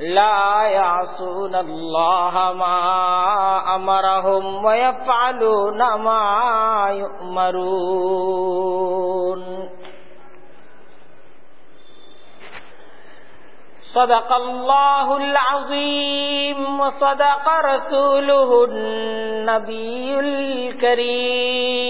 لا يعصون الله ما أمرهم ويفعلون ما يؤمرون. صدق الله العظيم وصدق رسوله النبي الكريم.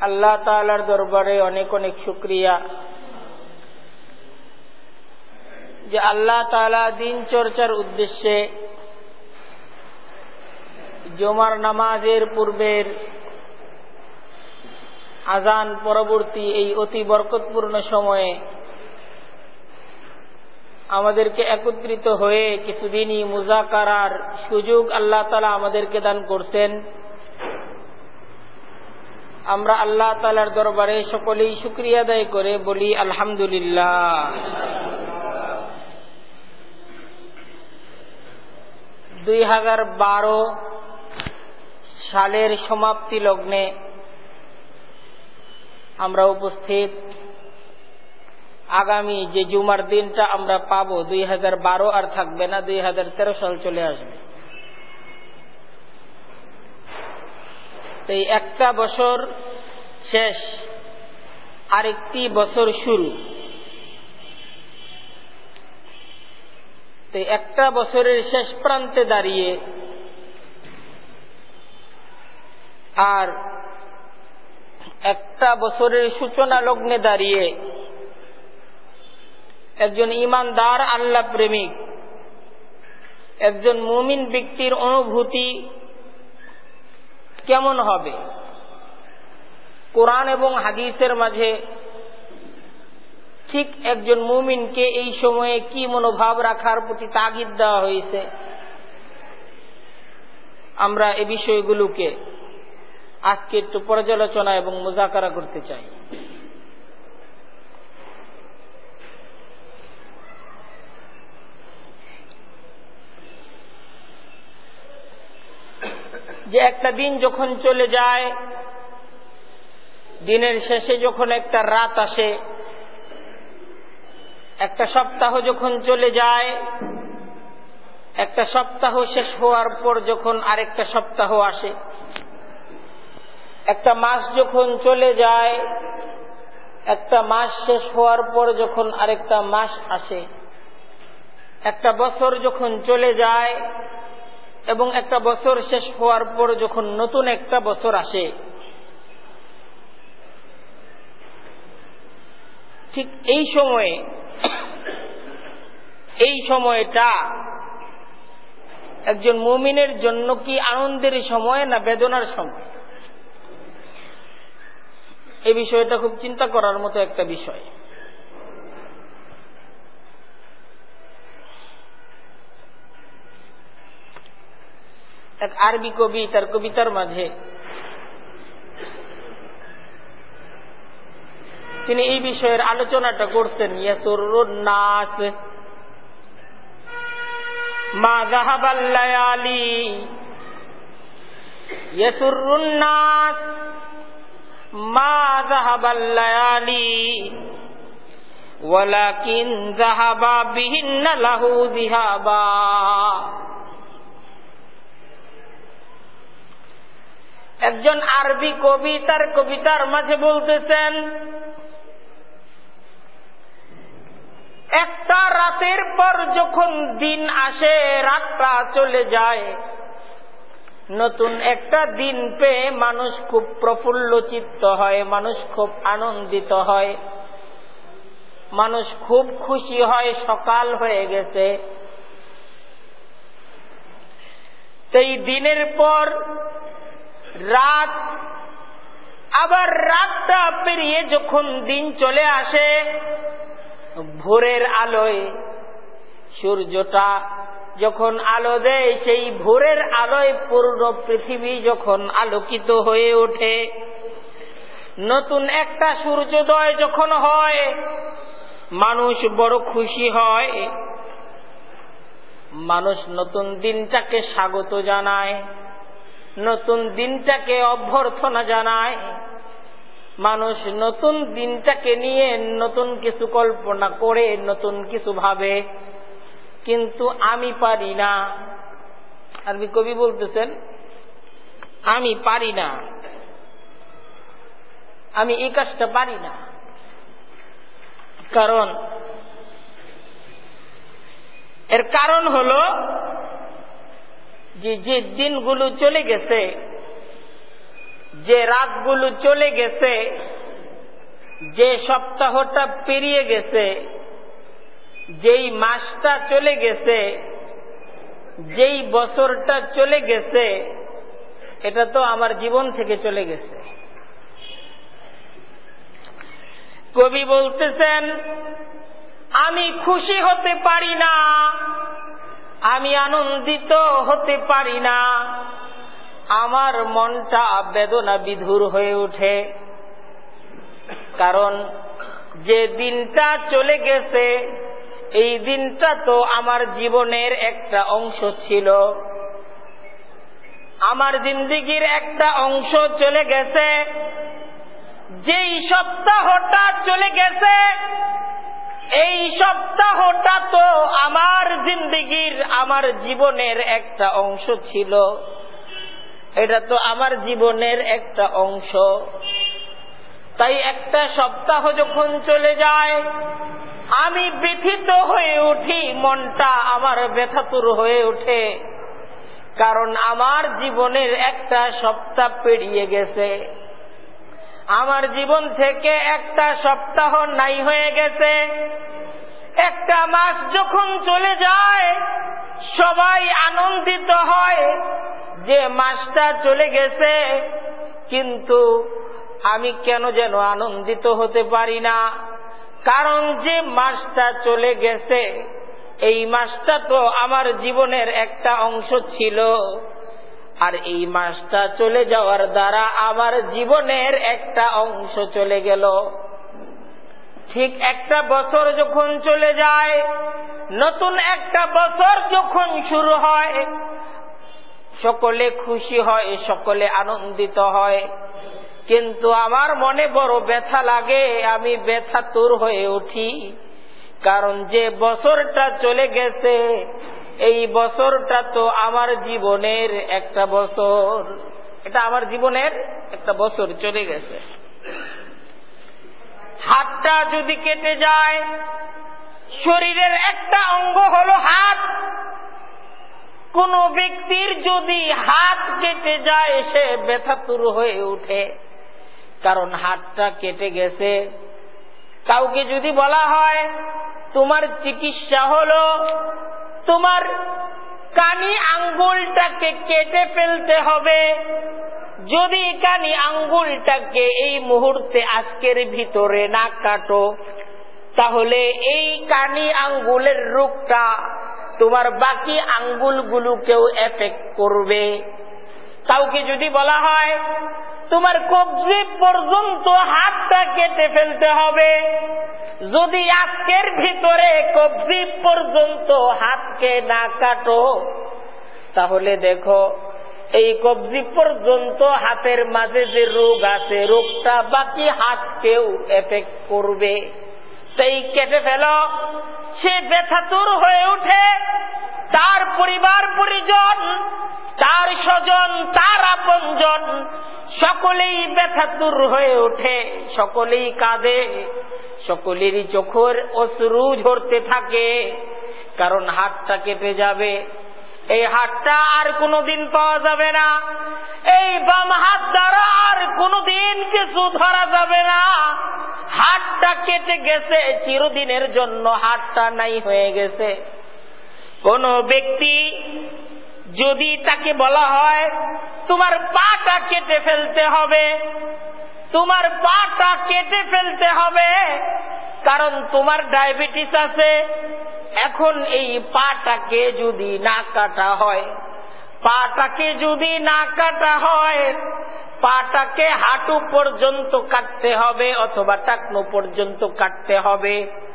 আল্লাহ তালার দরবারে অনেক অনেক শুক্রিয়া। যে আল্লাহ তালা দিন চর্চার উদ্দেশ্যে জমার নামাজের পূর্বের আজান পরবর্তী এই অতি বরকতপূর্ণ সময়ে আমাদেরকে একত্রিত হয়ে কিছুদিনই মুজাকারার সুযোগ আল্লাহ তালা আমাদেরকে দান করছেন। আমরা আল্লাহ তালার দরবারে সকলেই শুক্রিয়া আদায় করে বলি, আলহামদুলিল্লাহ। দুই হাজার বারো সালের সমাপ্তি লগ্নে আমরা উপস্থিত। আগামী যে জুমার দিনটা আমরা পাবো, দুই হাজার বারো আর থাকবে না, দুই হাজার তেরো সাল চলে আসবে। এই একটা বছর শেষ, আরেকটি বছর শুরু। তো একটা বছরের শেষ প্রান্তে দাঁড়িয়ে আর একটা বছরের সূচনা লগ্নে দাঁড়িয়ে একজন ইমানদার আল্লাহ প্রেমিক, একজন মুমিন ব্যক্তির অনুভূতি কেমন হবে? কোরআন এবং হাদিসের মাঝে ঠিক একজন মুমিনকে এই সময়ে কি মনোভাব রাখার প্রতি তাগিদ দেওয়া হয়েছে? আমরা এ বিষয়গুলোকে আজকে একটু পর্যালোচনা এবং মোজাকারা করতে চাই। যে একটা দিন যখন চলে যায়, দিনের শেষে যখন একটা রাত আসে, একটা সপ্তাহ যখন চলে যায়, একটা সপ্তাহ শেষ হওয়ার পর যখন আরেকটা সপ্তাহ আসে, একটা মাস যখন চলে যায়, একটা মাস শেষ হওয়ার পর যখন আরেকটা মাস আসে, একটা বছর যখন চলে যায় এবং একটা বছর শেষ হওয়ার পর যখন নতুন একটা বছর আসে, ঠিক এই সময়ে, এই সময়টা একজন মুমিনের জন্য কি আনন্দের সময় না বেদনার সময়? এই বিষয়টা খুব চিন্তা করার মতো একটা বিষয়। এক আরবি কবি, তার কবিতার মাঝে। তিনি এই বিষয়ের আলোচনাটা করছেন নাচ মা নাচ মা জাহাবাল্লায়ালি ওয়ালাকিন জাহাবা বিহিন্ন লাহু জিহাবা একজন আরবি কবি তার কবিতার মাঝে বলতেছেন, একটা রাতের পর যখন দিন আসে, রাতটা চলে যায়। নতুন একটা দিন পেয়ে মানুষ খুব প্রফুল্ল চিত্ত হয়, মানুষ খুব আনন্দিত হয়। মানুষ খুব খুশি হয়, সকাল হয়ে গেছে। সেই দিনের পর রাত। আবার রাতটা পেরিয়ে যখন দিন চলে আসে, ভোরের আলোয় সূর্যটা যখন আলো দেয়, সেই ভোরের আলোয় পূর্ণ পৃথিবী যখন আলোকিত হয়ে ওঠে। নতুন একটা সূর্যোদয় যখন হয়, মানুষ বড় খুশি হয়। মানুষ নতুন দিনটাকে স্বাগত জানায়। নতুন দিনটাকে অভ্যর্থনা জানায়। মানুষ নতুন দিনটাকে নিয়ে নতুন কিছু কল্পনা করে, নতুন কিছু ভাবে। কিন্তু আমি পারি না। আরবি কবি বলতেছেন, আমি পারি না। আমি এই কাজটা পারি না। কারণ, এর কারণ হল যে যে দিনগুলো চলে গেছে, যে রাতগুলো চলে গেছে, যে সপ্তাহটা পেরিয়ে গেছে, যেই মাসটা চলে গেছে, যেই বছরটা চলে গেছে, এটা তো আমার জীবন থেকে চলে গেছে। কবি বলতেছেন, আমি খুশি হতে পারি না। আমি আনন্দিত হতে পারি না। আমার মনটা বেদনা বিধুর হয়ে ওঠে। কারণ যে দিনটা চলে গেছে, এই দিনটা তো আমার জীবনের একটা অংশ ছিল। আমার জিন্দিগির একটা অংশ চলে গেছে। যেই সপ্তাহটা চলে গেছে এই সপ্তাহটা তো আমার জিন্দিগির, আমার জীবনের একটা অংশ ছিল। এটা তো আমার জীবনের একটা অংশ। তাই একটা সপ্তাহ যখন চলে যায়, আমি ব্যথিত হয়ে উঠি, মনটা আমার ব্যথাতুর হয়ে ওঠে। কারণ আমার জীবনের একটা সপ্তাহ পেরিয়ে গেছে। আমার জীবন থেকে একটা সপ্তাহ নাই হয়ে গেছে। একটা মাস যখন চলে যায়, সবাই আনন্দিত হয় যে মাসটা চলে গেছে, কিন্তু আমি কেন যেন আনন্দিত হতে পারি না। কারণ যে মাসটা চলে গেছে, এই মাসটা তো আমার জীবনের একটা অংশ ছিল। আর এই মাসটা চলে যাওয়ার দ্বারা আমার জীবনের একটা অংশ চলে গেল। ঠিক একটা বছর যখন চলে যায়, নতুন একটা বছর যখন শুরু হয়, সকলে খুশি হয়, সকলে আনন্দিত হয়। কিন্তু আমার মনে বড় ব্যথা লাগে, আমি ব্যথা তোর হয়ে উঠি। কারণ যে বছরটা চলে গেছে এই বছরটা তো আমার জীবনের একটা বছর। এটা আমার জীবনের একটা বছর চলে গেছে। হাতটা যদি কেটে যায়, শরীরের একটা অঙ্গ হলো হাত। কোন ব্যক্তির যদি হাত কেটে যায়, সে ব্যথাতুর হয়ে উঠে কারণ হাতটা কেটে গেছে। কাউকে যদি বলা হয়, তোমার চিকিৎসা হলো তোমার কানি আঙ্গুলটাকে কেটে ফেলতে হবে। যদি কানি আঙ্গুলটাকে এই মুহূর্তে আজকের ভিতরে না কাটো, তাহলে এই কানি আঙ্গুলের রোগটা তোমার বাকি আঙ্গুলগুলোকেও এফেক্ট করবে। কাউকে যদি বলা হয়, তোমার কবজি পর্যন্ত হাতটা কেটে ফেলতে হবে। যদি আজকের ভিতরে কবজি পর্যন্ত হাতকে না কাটো, তাহলে দেখো, এই কবজি পর্যন্ত হাতের মাঝে যে রোগ আছে, রোগটা বাকি হাতকেও এফেক্ট করবে। সেই কেটে ফেল, সে ব্যথা ব্যথাতুর হয়ে উঠে তার পরিবার পরিজন, তার স্বজন, তার আপনজন, সকলেই ব্যথা ব্যথাতুর হয়ে ওঠে, সকলেই কাঁদে, সকলেরই চোখের অশ্রু ঝরতে থাকে, কারণ হাতটা কেটে যাবে। এই হাতটা আর কোনোদিন পাওয়া যাবে না। এই বাম হাত দ্বারা আর কোনোদিন কিছু ধরা যাবে না। হাতটা কেটে গেছে, চিরদিনের জন্য হাতটা নাই হয়ে গেছে। কোন ব্যক্তি যদি তাকে বলা হয়, তোমার পাটা কেটে ফেলতে হবে, তোমার পাটা কেটে ফেলতে হবে, কারণ তোমার ডায়াবেটিস আছে, এখন এই পাটাকে যদি না কাটা হয়, পাটাকে যদি না কাটা হয়, পাটাকে হাঁটু পর্যন্ত কাটতে হবে অথবা টাকনো পর্যন্ত কাটতে হবে।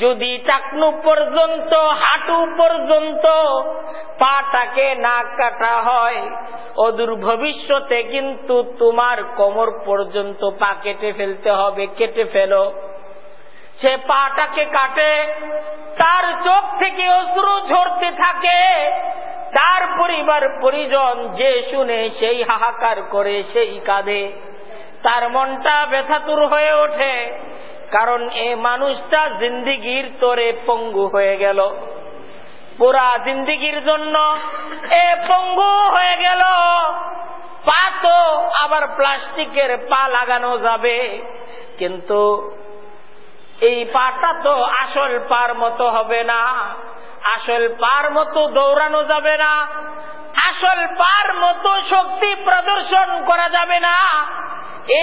যদি টাকনু পর্যন্ত, হাঁটু পর্যন্ত পাটাকে না কাটা হয়, অদূর ভবিষ্যতে কিন্তু তোমার কোমর পর্যন্ত পা কেটে ফেলতে হবে, কেটে ফেলো। সে পাটাকে কাটে, তার চোখ থেকে অশ্রু ঝরতে থাকে, তার পরিবার পরিজন যে শুনে সেই হাহাকার করে, সেই কাঁদে। তার মনটা ব্যথাতুর হয়ে ওঠে। কারণ এ মানুষটা জিন্দিগির তোরে পঙ্গু হয়ে গেল। পুরা জিন্দিগির জন্য এ পঙ্গু হয়ে গেল। পা তো আবার প্লাস্টিকের পা লাগানো যাবে। কিন্তু এই পাটা তো আসল পার মতো হবে না। আসল পার মতো দৌড়ানো যাবে না। আসল পার মতো শক্তি প্রদর্শন করা যাবে না।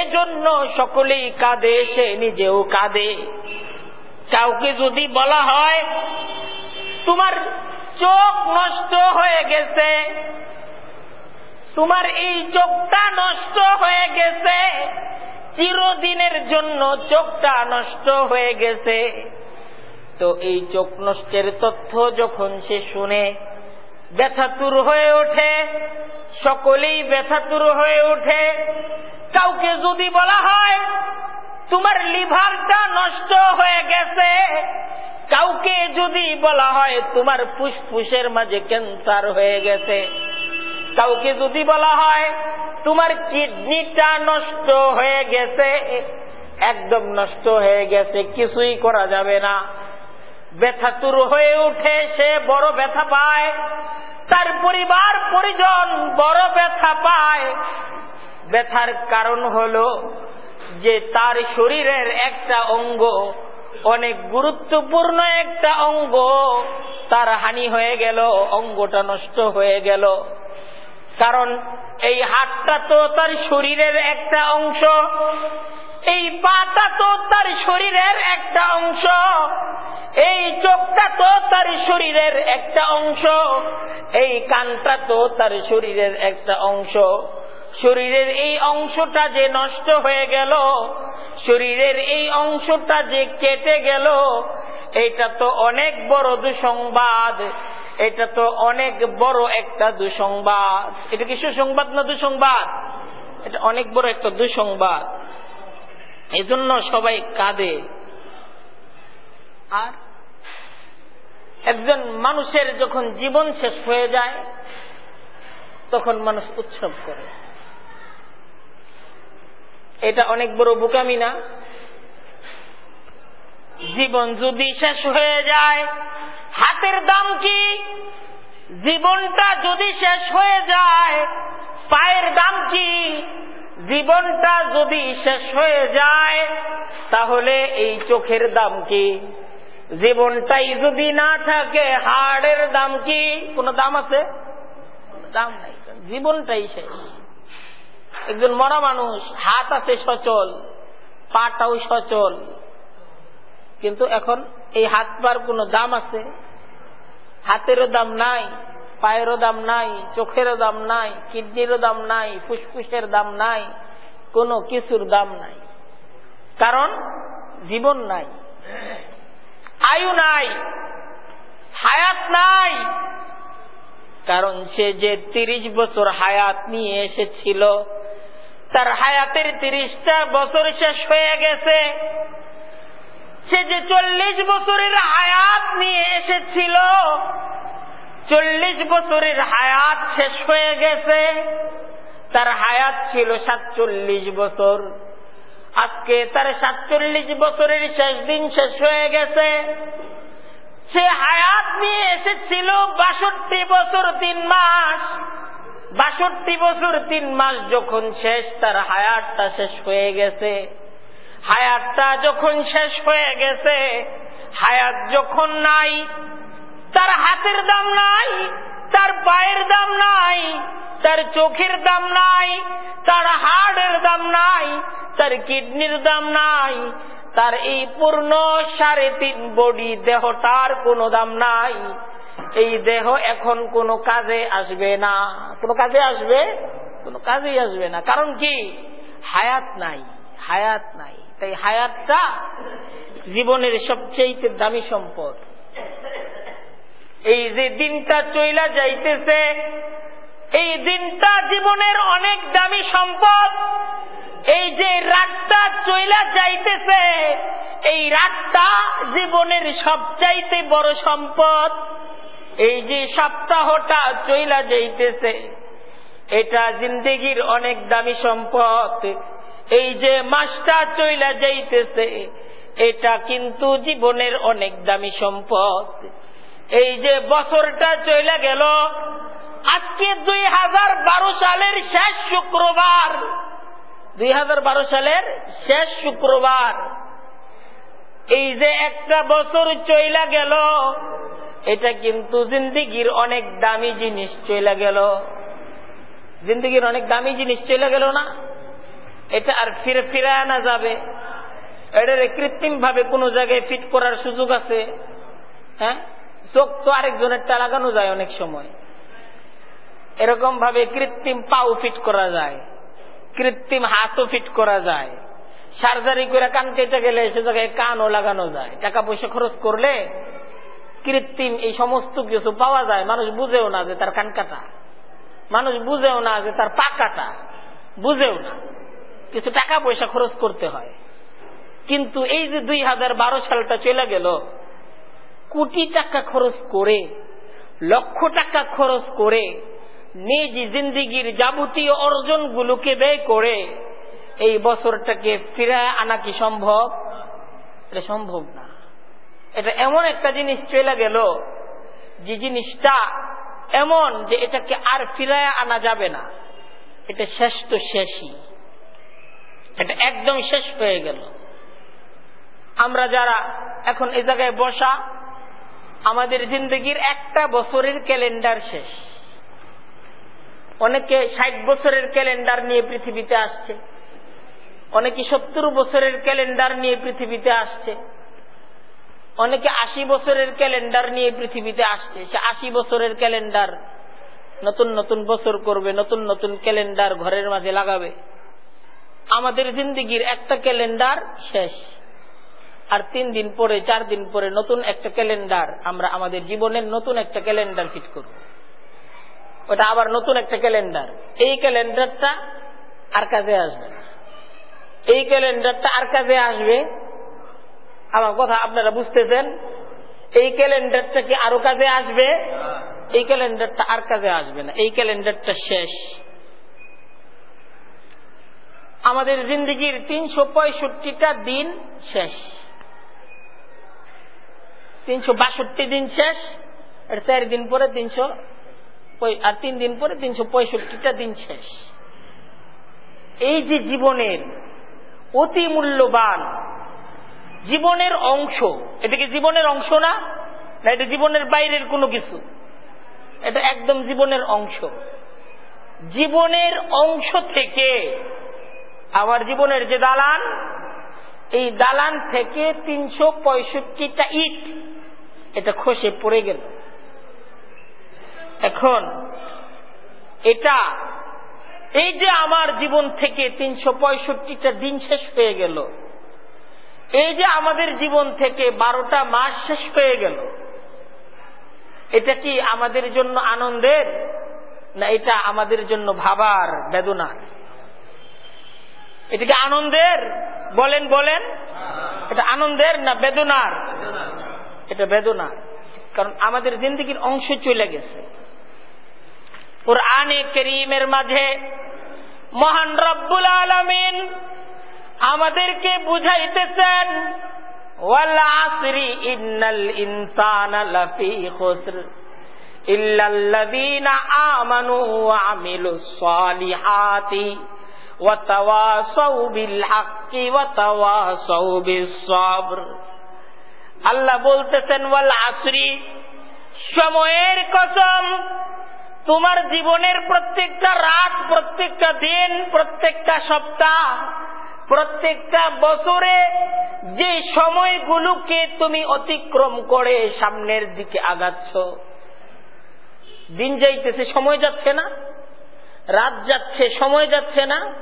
এজন্য সকলেই কাঁদে, সে নিজেও কাঁদে। কাউকে যদি বলা হয়, তোমার চোখ নষ্ট হয়ে গেছে, তোমার এই চোখটা নষ্ট হয়ে গেছে, চিরদিনের জন্য চোখটা নষ্ট হয়ে গেছে। তো এই চোখ নষ্টের তথ্য যখন সে শুনে ব্যথাতুর হয়ে ওঠে, সকলেই ব্যথাতুর হয়ে ওঠে। কাউকে যদি বলা হয়, তোমার লিভারটা নষ্ট হয়ে গেছে, কাউকে যদি বলা হয়, তোমার ফুসফুসের মাঝে ক্যান্সার হয়ে গেছে, কাউকে যদি বলা হয়, তোমার কিডনিটা নষ্ট হয়ে গেছে, একদম নষ্ট হয়ে গেছে, কিছুই করা যাবে না। ব্যথাতুর হয়ে উঠে, সে বড় ব্যথা পায়। তার পরিবার পরিজন বড় ব্যথা পায়। ব্যথার কারণ হলো যে তার শরীরের একটা অঙ্গ, অনেক গুরুত্বপূর্ণ একটা অঙ্গ, তার হানি হয়ে গেল, অঙ্গটা নষ্ট হয়ে গেল। কারণ এই হাতটা তো তার শরীরের একটা অংশ এই পাটা তো তার শরীরের একটা অংশ, এই চোখটা তো তার শরীরের একটা অংশ, এই কানটা তো তার শরীরের একটা অংশ। শরীরের এই অংশটা যে নষ্ট হয়ে গেল, শরীরের এই অংশটা যে কেটে গেল, এটা তো অনেক বড় দুঃসংবাদ, এটা তো অনেক বড় একটা দুঃসংবাদ। এটা কি সুসংবাদ না দুঃসংবাদ? এটা অনেক বড় একটা দুঃসংবাদ। এজন্য সবাই কাঁদে। আর একজন মানুষের যখন জীবন শেষ হয়ে যায়, তখন মানুষ উৎসব করে। এটা অনেক বড় বোকামি না? জীবন যদি শেষ হয়ে যায়, হাতের দাম কি? জীবনটা যদি শেষ হয়ে যায়, পায়ের দাম কি? জীবনটা যদি শেষ হয়ে যায়, তাহলে এই চোখের দাম কি? জীবনটাই যদি না থাকে, হাড়ের দাম কি? কোন দাম আছে? দাম নাই। জীবনটাই শেষ। একজন মরা মানুষ, হাত আছে সচল, পাটাও সচল। কিন্তু এখন এই হাত পার কোনো দাম আছে? হাতেরও দাম নাই। পায়েরও দাম নাই, চোখেরও দাম নাই, কিডনিরও দাম নাই, ফুসফুসের দাম নাই, কোনো কিছুর দাম নাই। কারণ জীবন নাই, আয়ু নাই, হায়াত নাই। কারণ সে যে তিরিশ বছর হায়াত নিয়ে এসেছিল, তার হায়াতের তিরিশটা বছর শেষ হয়ে গেছে। সে যে চল্লিশ বছরের হায়াত নিয়ে এসেছিল চল্লিশ বছরের হায়াত শেষ হয়ে গেছে। তার হায়াত ছিল সাতচল্লিশ বছর। আজকে তার সাতচল্লিশ বছরের শেষ দিন শেষ হয়ে গেছে। সে হায়াত নিয়ে এসেছিল বাষট্টি বছর তিন মাস। বাষট্টি বছর তিন মাস যখন শেষ, তার হায়াতটা শেষ হয়ে গেছে। হায়াতটা যখন শেষ হয়ে গেছে, হায়াত যখন নাই তার হাতের দাম নাই, তার পায়ের দাম নাই, তার চোখের দাম নাই, তার হাড়ের দাম নাই, তার কিডনির দাম নাই, তার এই পূর্ণ সাড়ে তিন বডি দেহটার কোনো দাম নাই। এই দেহ এখন কোনো কাজে আসবে না। কোনো কাজে আসবে? কোনো কাজেই আসবে না। কারণ কি? হায়াত নাই হায়াত নাই। তাই হায়াতটা জীবনের সবচেয়ে দামি সম্পদ। এই যে দিনটা চইলা যাইতেছে, এই দিনটা জীবনের অনেক দামি সম্পদ। এই যে রাতটা চইলা যাইতেছে, এই রাতটা জীবনের সবচাইতে বড় সম্পদ। এই যে সপ্তাহটা চইলা যাইতেছে, এটা জিন্দেগির অনেক দামি সম্পদ। এই যে মাসটা চইলা যাইতেছে, এটা কিন্তু জীবনের অনেক দামি সম্পদ। এই যে বছরটা চইলা গেল, আজকে দুই হাজার বারো সালের শেষ শুক্রবার। দুই হাজার বারো সালের শেষ শুক্রবার। এই যে একটা বছর চইলা গেল, এটা কিন্তু জিন্দিগির অনেক দামি জিনিস চইলা গেল। জিন্দিগির অনেক দামি জিনিস চলে গেল না? এটা আর ফিরে ফিরে আনা যাবে। এটার কৃত্রিম ভাবে কোনো জায়গায় ফিট করার সুযোগ আছে। হ্যাঁ? চোখ তো আরেকজনেরটা লাগানো যায় অনেক সময়। এরকম ভাবে কৃত্রিম পাও ফিট করা যায়, কৃত্রিম হাতও ফিট করা যায়। সার্জারি করে কান কেটে গেলে সে জায়গায় কানও লাগানো যায়। টাকা পয়সা খরচ করলে কৃত্রিম এই সমস্ত কিছু পাওয়া যায়। মানুষ বুঝেও না যে তার কান কাটা। মানুষ বুঝেও না যে তার পা কাটা। বুঝেও না। কিছু টাকা পয়সা খরচ করতে হয়। কিন্তু এই যে দুই হাজার বারো সালটা চলে গেল কোটি টাকা খরচ করে, লক্ষ টাকা খরচ করে, নিজ জিন্দিগির যাবতীয় অর্জনগুলোকে ব্যয় করে এই বছরটাকে ফিরে আনা কি সম্ভব? এটা সম্ভব না। এটা এমন একটা জিনিস চলে গেল, যে জিনিসটা এমন যে এটাকে আর ফিরায় আনা যাবে না। এটা শেষ তো শেষই। এটা একদম শেষ হয়ে গেল। আমরা যারা এখন এই জায়গায় বসা আমাদের জিন্দগির একটা বছরের ক্যালেন্ডার শেষ। অনেকে ষাট বছরের ক্যালেন্ডার নিয়ে পৃথিবীতে আসছে। অনেকে সত্তর বছরের ক্যালেন্ডার নিয়ে পৃথিবীতে আসছে। অনেকে আশি বছরের ক্যালেন্ডার নিয়ে পৃথিবীতে আসছে। সে আশি বছরের ক্যালেন্ডার নতুন নতুন বছর করবে, নতুন নতুন ক্যালেন্ডার ঘরের মাঝে লাগাবে। আমাদের জিন্দিগির একটা ক্যালেন্ডার শেষ। আর তিন দিন পরে, চার দিন পরে নতুন একটা ক্যালেন্ডার আমরা আমাদের জীবনের নতুন একটা ক্যালেন্ডার ফিট করব। ওটা আবার নতুন একটা ক্যালেন্ডার। এই ক্যালেন্ডারটা আর কাজে আসবে এই ক্যালেন্ডারটা আর কাজে আসবে? আমার কথা আপনারা বুঝতেছেন? এই ক্যালেন্ডারটা কি আরও কাজে আসবে? এই ক্যালেন্ডারটা আর কাজে আসবে না। এই ক্যালেন্ডারটা শেষ। আমাদের জিন্দগির তিনশো পঁয়ষট্টিটা দিন শেষ। তিনশো বাষট্টি দিন শেষ, আর চার দিন পরে তিনশো আর তিন দিন পরে তিনশো পঁয়ষট্টিটা দিন শেষ। এই যে জীবনের অতি মূল্যবান জীবনের অংশ, এটা কি জীবনের অংশ না? না, এটা জীবনের বাইরের কোনো কিছু? এটা একদম জীবনের অংশ। জীবনের অংশ থেকে আমার জীবনের যে দালান, এই দালান থেকে তিনশো পঁয়ষট্টিটা ইট এটা খসে পড়ে গেল। এখন এটা, এই যে আমার জীবন থেকে তিনশো পঁয়ষট্টিটা দিন শেষ হয়ে গেল, এই যে আমাদের জীবন থেকে বারোটা মাস শেষ হয়ে গেল, এটা কি আমাদের জন্য আনন্দের না এটা আমাদের জন্য ভাবার বেদনার এটা কি আনন্দের? বলেন বলেন। এটা আনন্দের না বেদনার? এটা বেদনার কারণ আমাদের জিন্দগির অংশ চলে গেছে। ওর আনে করিমের মাঝে মহান রব্বুল আলমিন আমাদেরকে বুঝাইতেছেন সাবর আল্লাহ বলতেছেন, ওয়াল আসরি। সময়ের কসম, তোমার জীবনের প্রত্যেকটা রাত, প্রত্যেকটা দিন, প্রত্যেকটা সপ্তাহ, প্রত্যেকটা বছরে যে সময়গুলোকে তুমি অতিক্রম করে সামনের দিকে আগাচ্ছ, দিন যাইতেছে, সময় যাচ্ছে না, রাত যাচ্ছে, সময় যাচ্ছে না,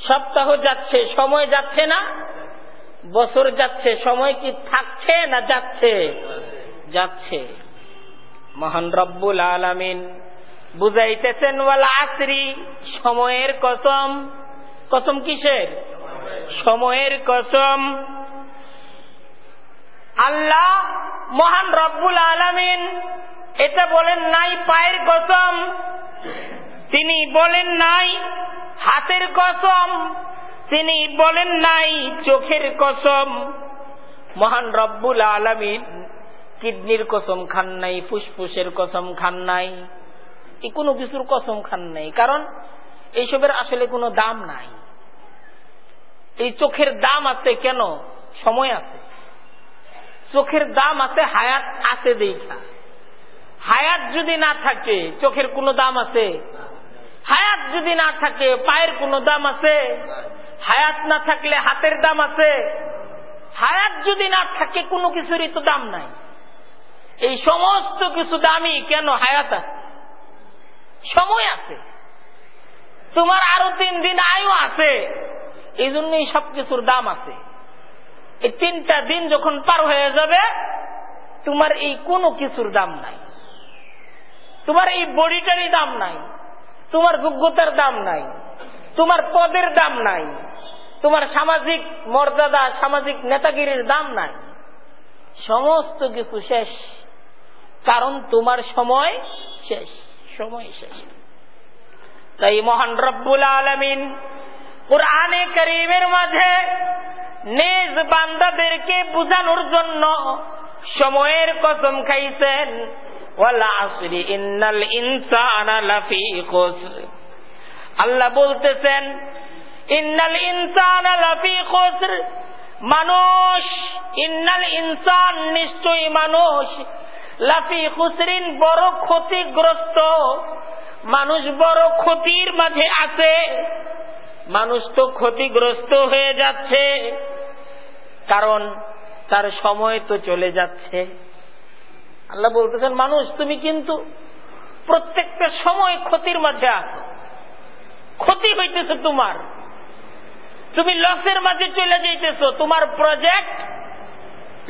সপ্তাহ যাচ্ছে, সময় যাচ্ছে না বছর যাচ্ছে, সময় কি থাকছে না যাচ্ছে? যাচ্ছে। মহান রব্বুল আলামিন বুঝাইতেছেন আসরি, সময়ের কসম। কসম কিসের? সময়ের কসম। আল্লাহ মহান রব্বুল আলামিন এটা বলেন নাই, পায়ের কসম। তিনি বলেন নাই, হাতের কসম। তিনি বলেন নাই, চোখের কসম। মহান রব্বুল আলামিন কিডনির কসম খান নাই, ফুসফুসের কসম খান নাই। এই কোনো কিছুর কসম খান নাই, কারণ এইসবের আসলে কোনো দাম নাই। এই চোখের দাম আছে কেন? সময় আছে। চোখের দাম আছে, হায়াত আছে দেখা। হায়াত যদি না থাকে, চোখের কোনো দাম আছে? হায়াত যদি না থাকে, পায়ের কোনো দাম আছে? হায়াত না থাকলে হাতের দাম আছে। হায়াত যদি না থাকে, কোনো কিছুরই তো দাম নাই। এই সমস্ত কিছু দামি কেন? হায়াত আছে। সময় আছে। তোমার আরও তিন দিন আয়ু আছে। এই জন্যই সবকিছুর দাম আছে। এই তিনটা দিন যখন পার হয়ে যাবে, তোমার এই কোনো কিছুর দাম নাই। তোমার এই বডিটারই দাম নাই। তোমার যোগ্যতার দাম নাই। তোমার পদের দাম নাই। তোমার সামাজিক মর্যাদা, সামাজিক নেতাগিরির দাম নাই। সমস্ত কিছু শেষ। কারণ তোমার সময় শেষ সময় শেষ। তাই মহান রব্বুল আলমিন কোরআনে করিমের মাঝে নিজ বান্দাদেরকে বুঝানোর জন্য সময়ের কসম খাইছেন আল্লাহ বলতেছেন ইন্নাল ইনসান লাফি খুসর। মানুষ, ইন্নাল ইনসান নিশ্চয়ই মানুষ। লাফি খুসরিন বড় ক্ষতিগ্রস্ত। মানুষ বড় ক্ষতির মাঝে আছে। মানুষ তো ক্ষতিগ্রস্ত হয়ে যাচ্ছে। কারণ তার সময় তো চলে যাচ্ছে। আল্লাহ বলতেছেন, মানুষ, তুমি কিন্তু প্রত্যেকটা সময় ক্ষতির মাঝে আছো। ক্ষতি হইতেছে তোমার। তুমি লসের মাঝে চলে যাইতেছ, তোমার প্রজেক্ট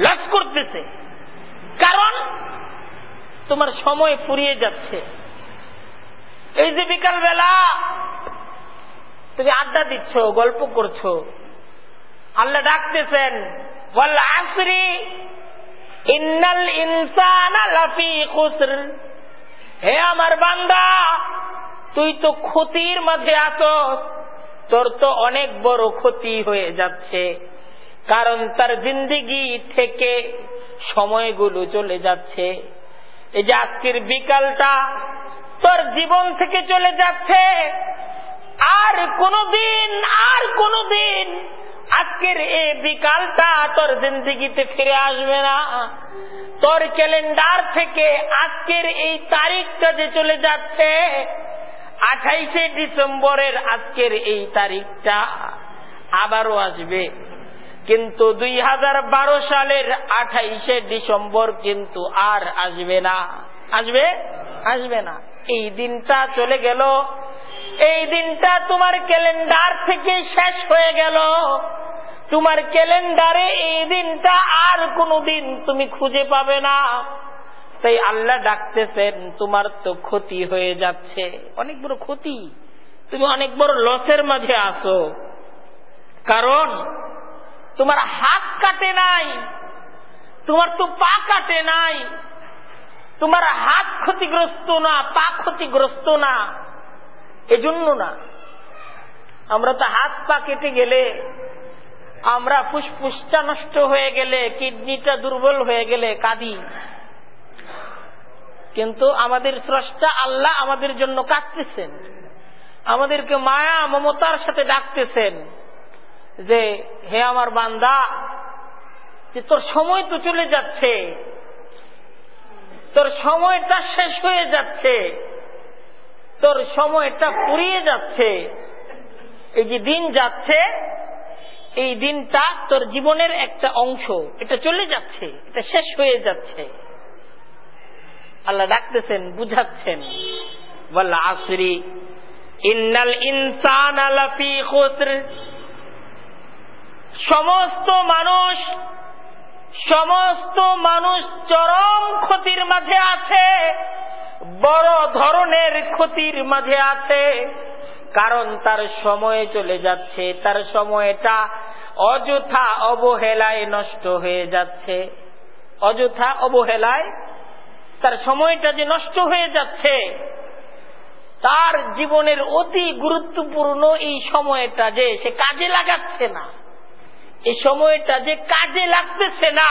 লস করতেছে। কারণ তোমার সময় ফুরিয়ে যাচ্ছে। এই যে বিকাল বেলা তুমি আড্ডা দিচ্ছ, গল্প করছ, আল্লাহ ডাকতেছেন ইন্নাল লাফি খুসর। হে আমার বান্দা, তুই তো ক্ষতির মাঝে আসস তোর তো অনেক বড় ক্ষতি হয়ে যাচ্ছে। কারণ তার জিন্দিগি থেকে সময়গুলো চলে যাচ্ছে। এই যে আজকের বিকালটা তোর জীবন থেকে চলে যাচ্ছে। আর কোনদিন আর কোনদিন আজকের এই বিকালটা তোর জিন্দিগিতে ফিরে আসবে না। তোর ক্যালেন্ডার থেকে আজকের এই তারিখটা যে চলে যাচ্ছে আঠাইশে ডিসেম্বরের আজকের এই তারিখটা আবারও আসবে। কিন্তু দুই হাজার বারো সালের আঠাইশে ডিসেম্বর কিন্তু আর আসবে না। আসবে? আসবে না। এই দিনটা চলে গেল। এই দিনটা তোমার ক্যালেন্ডার থেকে শেষ হয়ে গেল। তোমার ক্যালেন্ডারে এই দিনটা আর কোনো দিন তুমি খুঁজে পাবে না। তাই আল্লাহ ডাকতেছেন, তোমার তো ক্ষতি হয়ে যাচ্ছে। অনেক বড় ক্ষতি। তুমি অনেক বড় লসের মাঝে আসো কারণ, তোমার হাত কাটে নাই, তোমার তো পা কাটে নাই, তোমার হাত ক্ষতিগ্রস্ত না, পা ক্ষতিগ্রস্ত না, এজন্য না। আমরা তো হাত পা কেটে গেলে, আমরা ফুসফুসটা নষ্ট হয়ে গেলে, কিডনিটা দুর্বল হয়ে গেলে কাঁদি। কিন্তু আমাদের স্রষ্টা আল্লাহ আমাদের জন্য কাঁদতেছেন। আমাদেরকে মায়া মমতার সাথে ডাকতেছেন যে, হে আমার বান্দা, যে তোর সময় তো চলে যাচ্ছে। তোর সময়টা শেষ হয়ে যাচ্ছে। তোর সময়টা ফুরিয়ে যাচ্ছে। এই যে দিন যাচ্ছে, এই দিনটা তোর জীবনের একটা অংশ। এটা চলে যাচ্ছে, এটা শেষ হয়ে যাচ্ছে। আল্লাহ ডাকতেছেন, বুঝাচ্ছেন। আসরি, ইন্নাল ইনসান সমস্ত মানুষ সমস্ত মানুষ চরম ক্ষতির মাঝে আছে, বড় ধরনের ক্ষতির মাঝে আছে। কারণ তার সময় চলে যাচ্ছে, তার সময়টা অযথা অবহেলায় নষ্ট হয়ে যাচ্ছে। অযথা অবহেলায় তার সময়টা যে নষ্ট হয়ে যাচ্ছে, তার জীবনের অতি গুরুত্বপূর্ণ এই সময়টা যে সে কাজে লাগাচ্ছে না, এই সময়টা যে কাজে লাগতেছে না,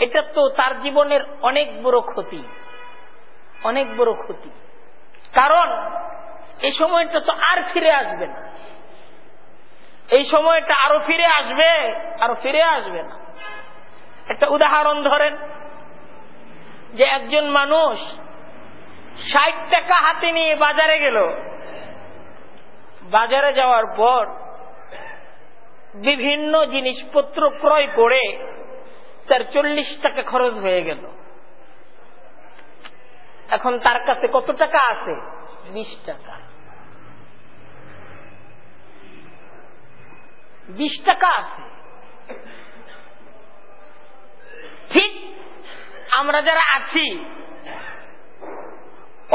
এটা তো তার জীবনের অনেক বড় ক্ষতি, অনেক বড় ক্ষতি। কারণ এই সময়টা তো আর ফিরে আসবে না। এই সময়টা আরও ফিরে আসবে, আরও ফিরে আসবে না। একটা উদাহরণ ধরেন যে একজন মানুষ ষাট টাকা হাতে নিয়ে বাজারে গেল। বাজারে যাওয়ার পর বিভিন্ন জিনিসপত্র ক্রয় করে তার চল্লিশ টাকা খরচ হয়ে গেল। এখন তার কাছে কত টাকা আছে? বিশ টাকা। বিশ টাকা আছে। ঠিক আমরা যারা আছি,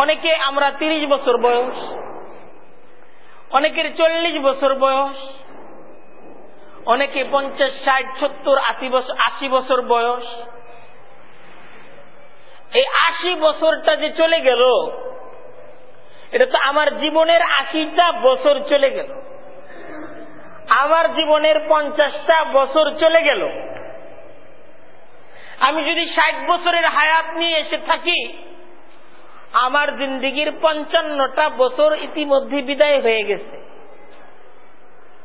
অনেকে আমরা তিরিশ বছর বয়স, অনেকের চল্লিশ বছর বয়স, অনেকে পঞ্চাশ, ষাট, সত্তর, আশি বছর আশি বছর বয়স। এই আশি বছরটা যে চলে গেল, এটা তো আমার জীবনের আশিটা বছর চলে গেল। আমার জীবনের পঞ্চাশটা বছর চলে গেল। আমি যদি ষাট বছরের হায়াত নিয়ে এসে থাকি, আমার জিন্দিগির পঞ্চান্নটা বছর ইতিমধ্যে বিদায় হয়ে গেছে।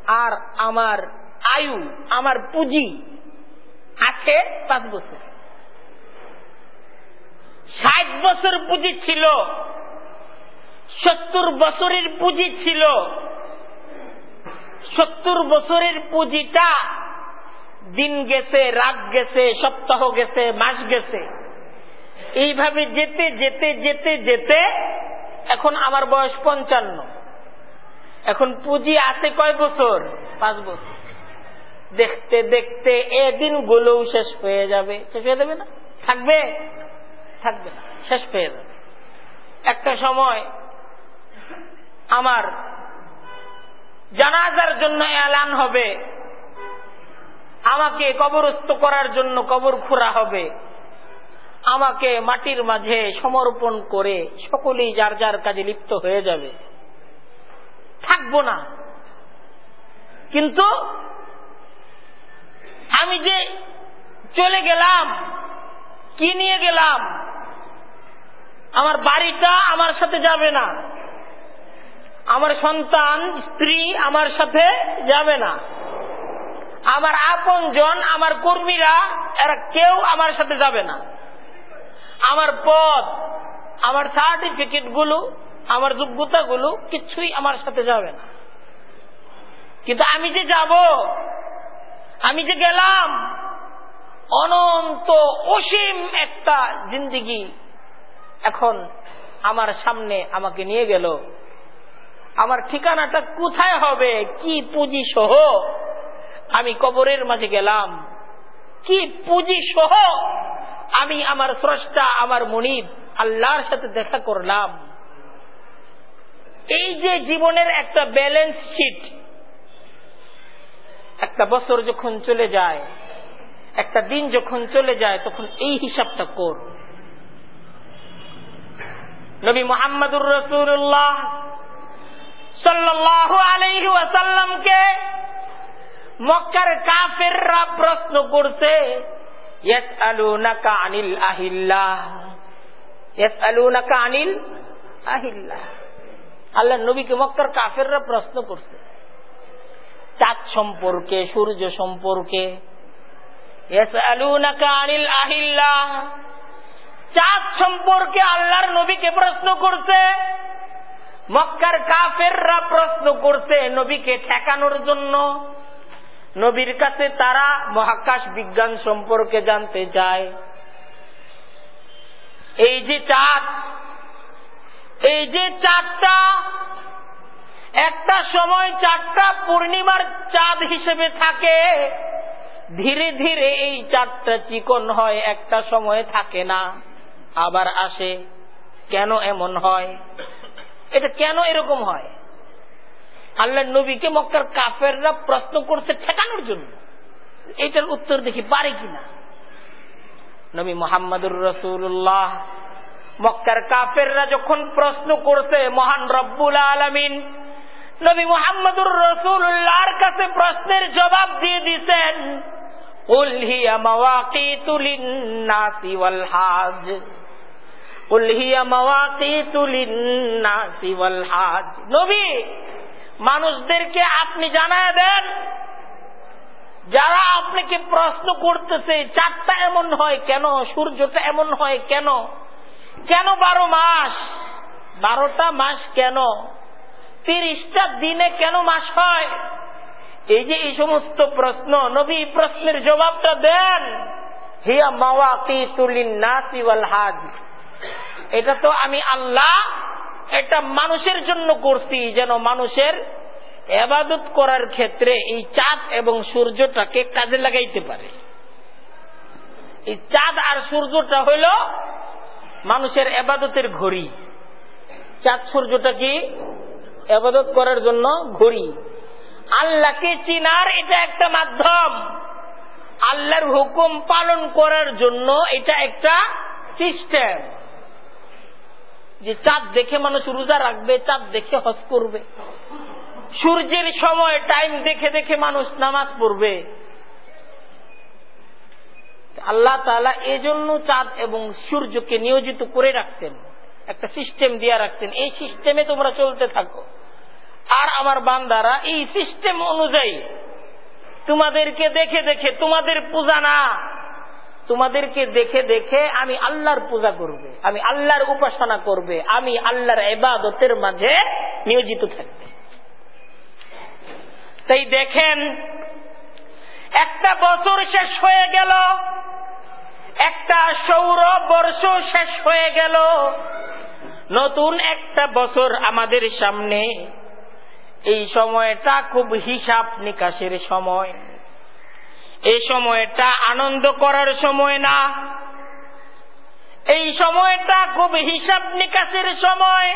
আর আমার আয়ু, আমার পুঁজি আছে পাঁচ বছর। ষাট বছর পুঁজি ছিল, সত্তর বছরের পুঁজি ছিল। সত্তর বছরের পুঁজিটা দিন গেছে, রাত গেছে, সপ্তাহ গেছে, মাস গেছে। এইভাবে যেতে যেতে যেতে যেতে এখন আমার বয়স পঞ্চান্ন। এখন পুঁজি আছে কয় বছর? পাঁচ বছর। দেখতে দেখতে এদিন দিনগুলোও শেষ হয়ে যাবে। শেষ হয়ে যাবে না? থাকবে? থাকবে না। শেষ হয়ে যাবে। একটা সময় আমার জানাজার জন্য এলান হবে। আমাকে কবরস্থ করার জন্য কবর খুঁড়া হবে। আমাকে মাটির মাঝে সমর্পণ করে সকলেই যার যার কাজে লিপ্ত হয়ে যাবে। থাকব না। কিন্তু আমি যে চলে গেলাম, কি নিয়ে গেলাম? আমার বাড়িটা আমার সাথে যাবে না। আমার সন্তান, স্ত্রী আমার সাথে যাবে না। আমার আপন জন, আমার কর্মীরা, এরা কেউ আমার সাথে যাবে না। আমার পদ, আমার সার্টিফিকেটগুলো আমার যোগ্যতা গুলো কিছুই আমার সাথে যাবে না। কিন্তু আমি যে যাব, আমি যে গেলাম, অনন্ত অসীম একটা জিন্দিগি এখন আমার সামনে আমাকে নিয়ে গেল। আমার ঠিকানাটা কোথায় হবে, কি পুঁজি সহ আমি কবরের মাঝে গেলাম। কি পুঁজি সহ আমি আমার স্রষ্টা, আমার মনিব আল্লাহর সাথে দেখা করলাম। এই যে জীবনের একটা ব্যালেন্স শিট, একটা বছর যখন চলে যায়, একটা দিন যখন চলে যায়, তখন এই হিসাবটা কর। নবী মোহাম্মদুর রসুল্লাহ সাল্লাহ আলহি ওয়াসাল্লামকে মক্কার কাফেররা প্রশ্ন করছে আনিল আহিল্লাহ? আনিল আহিল্লাহ? আল্লাহ নবীকে মক্কার কাফেররা প্রশ্ন করছে, চাঁদ সম্পর্কে, সূর্য সম্পর্কে? আনিল আহিল্লাহ? চাঁদ সম্পর্কে আল্লাহর নবীকে প্রশ্ন করছে? মক্কার কাফেররা প্রশ্ন করছে, নবীকে ঠেকানোর জন্য নবীর কাছে তারা মহাকাশ বিজ্ঞান সম্পর্কে জানতে চায় এই যে চাঁদ, এই যে চাঁদটা, একটা সময় চাঁদটা পূর্ণিমার চাঁদ হিসেবে থাকে। ধীরে ধীরে এই চাঁদটা চিকন হয়, একটা সময় থাকে না, আবার আসে। কেন এমন হয়? এটা কেন এরকম হয়? আল্লাহ নবীকে মক্কার কাফেররা প্রশ্ন করছে ঠেকানোর জন্য। এটার উত্তর দেখি পারে কিনা? নবী মোহাম্মদুর রসুল্লাহ মক্কার কাফেররা যখন প্রশ্ন করছে, মহান রব্বুল আলমিন নবী মোহাম্মদুর রসুল্লাহর কাছে প্রশ্নের জবাব দিয়ে দিছেন নবী মানুষদেরকে আপনি জানায় দেন, যারা আপনাকে প্রশ্ন করতেছে চারটা এমন হয় কেন, সূর্যটা এমন হয় কেন কেন বারো মাস, বারোটা মাস কেন, তিরিশটা দিনে কেন মাস হয়? এই যে এই সমস্ত প্রশ্ন, নবী প্রশ্নের জবাবটা দেন, হিয়া মাওয়াকি তুলিন নাসি হাজ এটা তো আমি আল্লাহ এটা মানুষের জন্য করছি যেন মানুষের এবাদত করার ক্ষেত্রে এই চাঁদ এবং সূর্যটাকে কাজে লাগাইতে পারে। এই চাঁদ আর সূর্যটা হইল মানুষের এবাদতের ঘড়ি। চাঁদ সূর্যটা কি এবাদত করার জন্য ঘড়ি। আল্লাহকে চিনার এটা একটা মাধ্যম। আল্লাহর হুকুম পালন করার জন্য এটা একটা সিস্টেম। যে চাঁদ দেখে মানুষ রোজা রাখবে, চাঁদ দেখে হজ করবে। সূর্যের সময় টাইম দেখে দেখে মানুষ নামাজ পড়বে। আল্লাহ তালা এজন্য চাঁদ এবং সূর্যকে নিয়োজিত করে রাখতেন, একটা সিস্টেম দিয়ে রাখতেন। এই সিস্টেমে তোমরা চলতে থাকো। আর আমার বান্দারা, এই সিস্টেম অনুযায়ী তোমাদেরকে দেখে দেখে তোমাদের পূজা না তোমাদেরকে দেখে দেখে আমি আল্লাহর পূজা করবে, আমি আল্লাহর উপাসনা করবে, আমি আল্লাহর এবাদতের মাঝে নিয়োজিত থাকবে। তাই দেখেন, একটা বছর শেষ হয়ে গেল, একটা সৌর বর্ষ শেষ হয়ে গেল, নতুন একটা বছর আমাদের সামনে। এই সময়টা খুব হিসাব নিকাশের সময়। এই সময়টা আনন্দ করার সময় না। এই সময়টা খুব হিসাব নিকাশের সময়।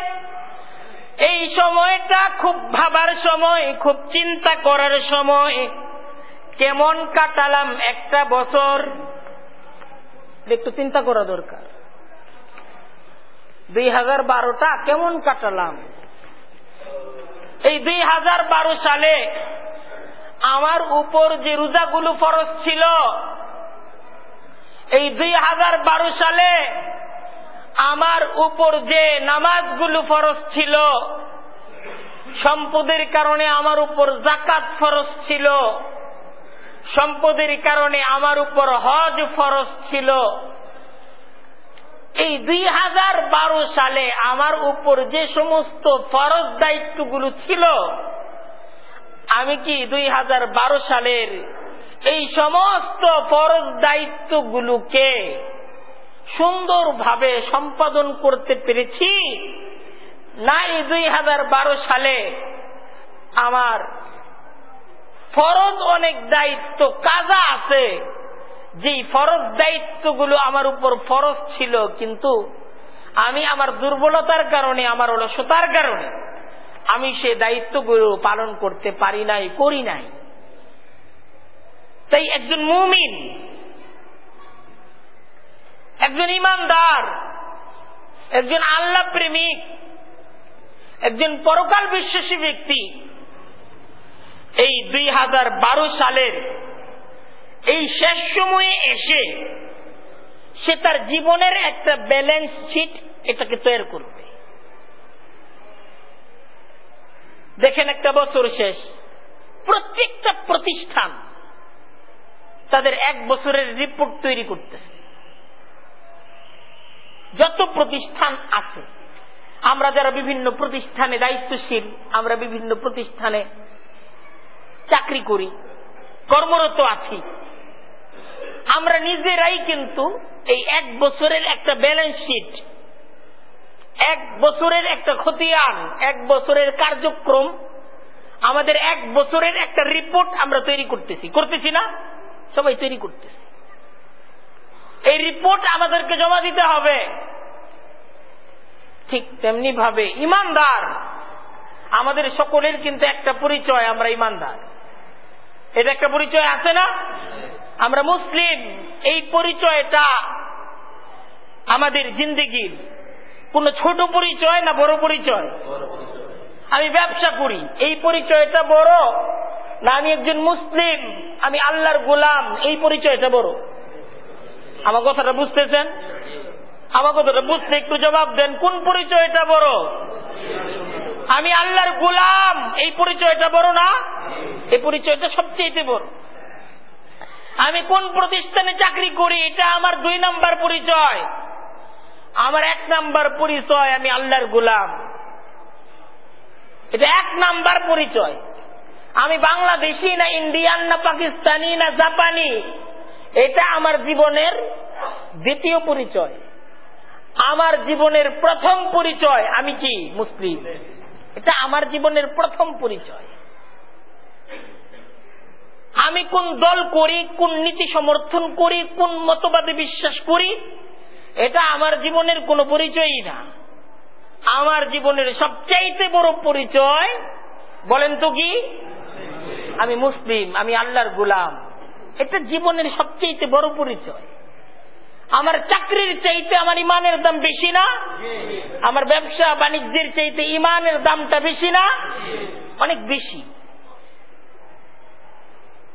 এই সময়টা খুব ভাবার সময়, খুব চিন্তা করার সময়। কেমন কাটালাম একটা বছর। একটু চিন্তা করা দরকার। দুই হাজার বারোটা কেমন কাটালাম? এই দুই হাজার বারো সালে আমার উপর যে রোজাগুলো ফরজ ছিল, এই দুই হাজার বারো সালে আমার উপর যে নামাজগুলো ফরজ ছিল, সম্পদের কারণে আমার উপর জাকাত ফরজ ছিল, সম্পদের কারণে আমার উপর হজ ফরজ ছিল। এই দুই হাজার বারো সালে আমার উপর যে সমস্ত ফরজ দায়িত্বগুলো ছিল আমি কি দুই হাজার বারো সালের এই সমস্ত ফরজ দায়িত্বগুলোকে সুন্দরভাবে সম্পাদন করতে পেরেছি? না, এই দুই হাজার বারো সালে আমার ফরজ অনেক দায়িত্ব, কাজা আছে। যে ফরজ দায়িত্বগুলো আমার উপর ফরজ ছিল, কিন্তু আমি আমার দুর্বলতার কারণে, আমার অলসতার কারণে আমি সে দায়িত্বগুলো পালন করতে পারি নাই, করি নাই। তাই একজন মুমিন, একজন ইমানদার, একজন আল্লাহ প্রেমিক, একজন পরকাল বিশ্বাসী ব্যক্তি এই দুই হাজার বারো সালের এই শেষ সময়ে এসে সে তার জীবনের একটা ব্যালেন্স শিট এটাকে তৈরি করবে। দেখেন একটা বছর শেষ। প্রত্যেকটা প্রতিষ্ঠান তাদের এক বছরের রিপোর্ট তৈরি করতেছে। যত প্রতিষ্ঠান আছে, আমরা যারা বিভিন্ন প্রতিষ্ঠানে দায়িত্বশীল, আমরা বিভিন্ন প্রতিষ্ঠানে চাকরি করি, কর্মরত আছি, আমরা নিজেরাই কিন্তু এই এক বছরের একটা ব্যালেন্স শিট এক বছরের একটা খতিয়ান, এক বছরের কার্যক্রম, আমাদের এক বছরের একটা রিপোর্ট আমরা তৈরি করতেছি। করতেছি না? সবাই তৈরি করতেছি। এই রিপোর্ট আমাদেরকে জমা দিতে হবে। ঠিক তেমনি ভাবে ইমানদার, আমাদের সকলের কিন্তু একটা পরিচয়, আমরা ইমানদার। এটা একটা পরিচয় আছে না? আমরা মুসলিম, এই পরিচয়টা আমাদের জিন্দগির। কোন ছোট পরিচয় না বড় পরিচয়? আমি ব্যবসা করি। এই পরিচয়টা বড় না আমি একজন মুসলিম? আমি আল্লাহর গোলাম। এই পরিচয়টা বড়। আমার কথাটা বুঝতেছেন? আমার কথাটা বুঝতে একটু জবাব দেন। কোন পরিচয়টা বড়? আমি আল্লাহর গোলাম। এই পরিচয়টা বড় না? এই পরিচয়টা সবচেয়ে বড়। আমি কোন প্রতিষ্ঠানে চাকরি করি? এটা আমার দুই নাম্বার পরিচয়। আমার এক নাম্বার পরিচয় আমি আল্লাহর গোলাম। এটা এক নাম্বার পরিচয়। আমি বাংলাদেশি না ইন্ডিয়ান না পাকিস্তানি না জাপানি, এটা আমার জীবনের দ্বিতীয় পরিচয়। আমার জীবনের প্রথম পরিচয় আমি কি? মুসলিম। এটা আমার জীবনের প্রথম পরিচয়। আমি কোন দল করি, কোন নীতি সমর্থন করি, কোন মতবাদে বিশ্বাস করি এটা আমার জীবনের কোনো পরিচয়ই না। আমার জীবনের সবচাইতে বড় পরিচয়, বলেন তো কি? আমি মুসলিম, আমি আল্লাহর গুলাম। এটা জীবনের সবচেয়ে বড় পরিচয়। আমার চাকরির চাইতে আমার ইমানের দাম বেশি না। আমার ব্যবসা বাণিজ্যের চাইতে ইমানের দামটা বেশি না। অনেক বেশি।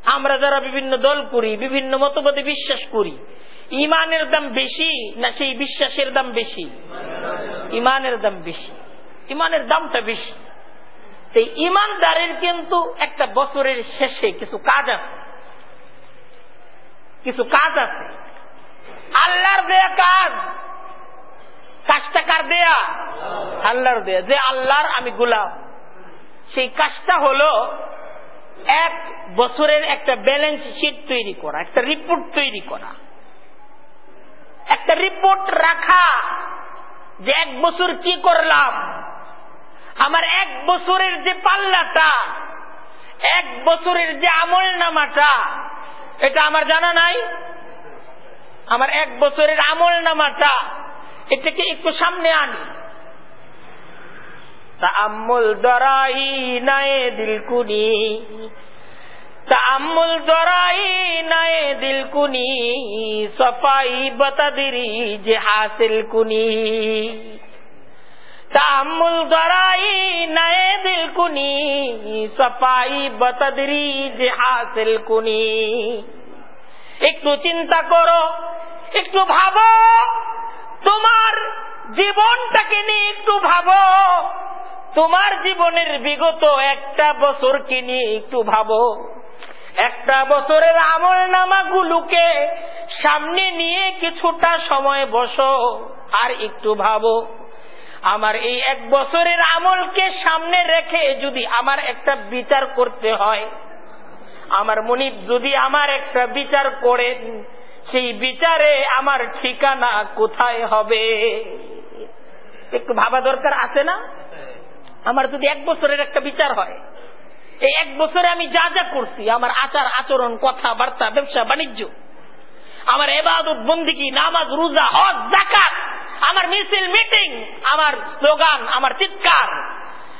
আমরা যারা বিভিন্ন দল করি, বিভিন্ন মতবাদে বিশ্বাস করি, ইমানের দাম বেশি না সেই বিশ্বাসের দাম বেশি? ইমানের দাম বেশি। ইমানের দামটা বেশি। সেই ইমানদারের কিন্তু একটা বছরের শেষে কিছু কাজ আছে। কিছু কাজ আছে। আল্লাহর দেয়া কাজ। কাজটা কার দেয়া? আল্লাহর দেয়া। যে আল্লাহর আমি গুলাম। সেই কাজটা হলো এক বছরের একটা ব্যালেন্স শিট তৈরি করা, একটা রিপোর্ট তৈরি করা। একটা রিপোর্ট রাখা যে এক বছর কি করলাম, আমার এক বছরের যে পাল্লাটা, এক বছরের যে আমল নামাটা এটা আমার জানা নাই? আমার এক বছরের আমল নামাটা এটাকে একটু সামনে আনি। তা আমল দরাই নায়ে দিলকুনি। তাম্মুল জরাই নয়ে দিল কুনি সফাই বতদিরি যে হাসিল কুনি। তাম্মুল জরাই নয়ে দিল কুনি সফাই বতদিরি যে হাসিল কুনি। একটু চিন্তা করো, একটু ভাবো, তোমার জীবনটাকে নিয়ে একটু ভাবো। তোমার জীবনের বিগত একটা বছরকে নিয়ে একটু ভাবো? একটা বছরের আমল নামাগুলোকে সামনে নিয়ে কিছুটা সময় বসো আর একটু ভাবো। আমার এই এক বছরের আমলকে সামনে রেখে যদি আমার একটা বিচার করতে হয়, আমার মনিব যদি আমার একটা বিচার করেন, সেই বিচারে আমার ঠিকানা কোথায় হবে? একটু ভাবা দরকার আছে না? আমার যদি এক বছরের একটা বিচার হয়, এই এক বছরে আমি যা যা করছি, আমার আচার, আচরণ, কথাবার্তা, ব্যবসা, বাণিজ্য, আমার এবাদত বন্দিকি নামাজ, রোজা, হজ জাকাত আমার মিছিল, মিটিং, আমার স্লোগান, আমার চিৎকার,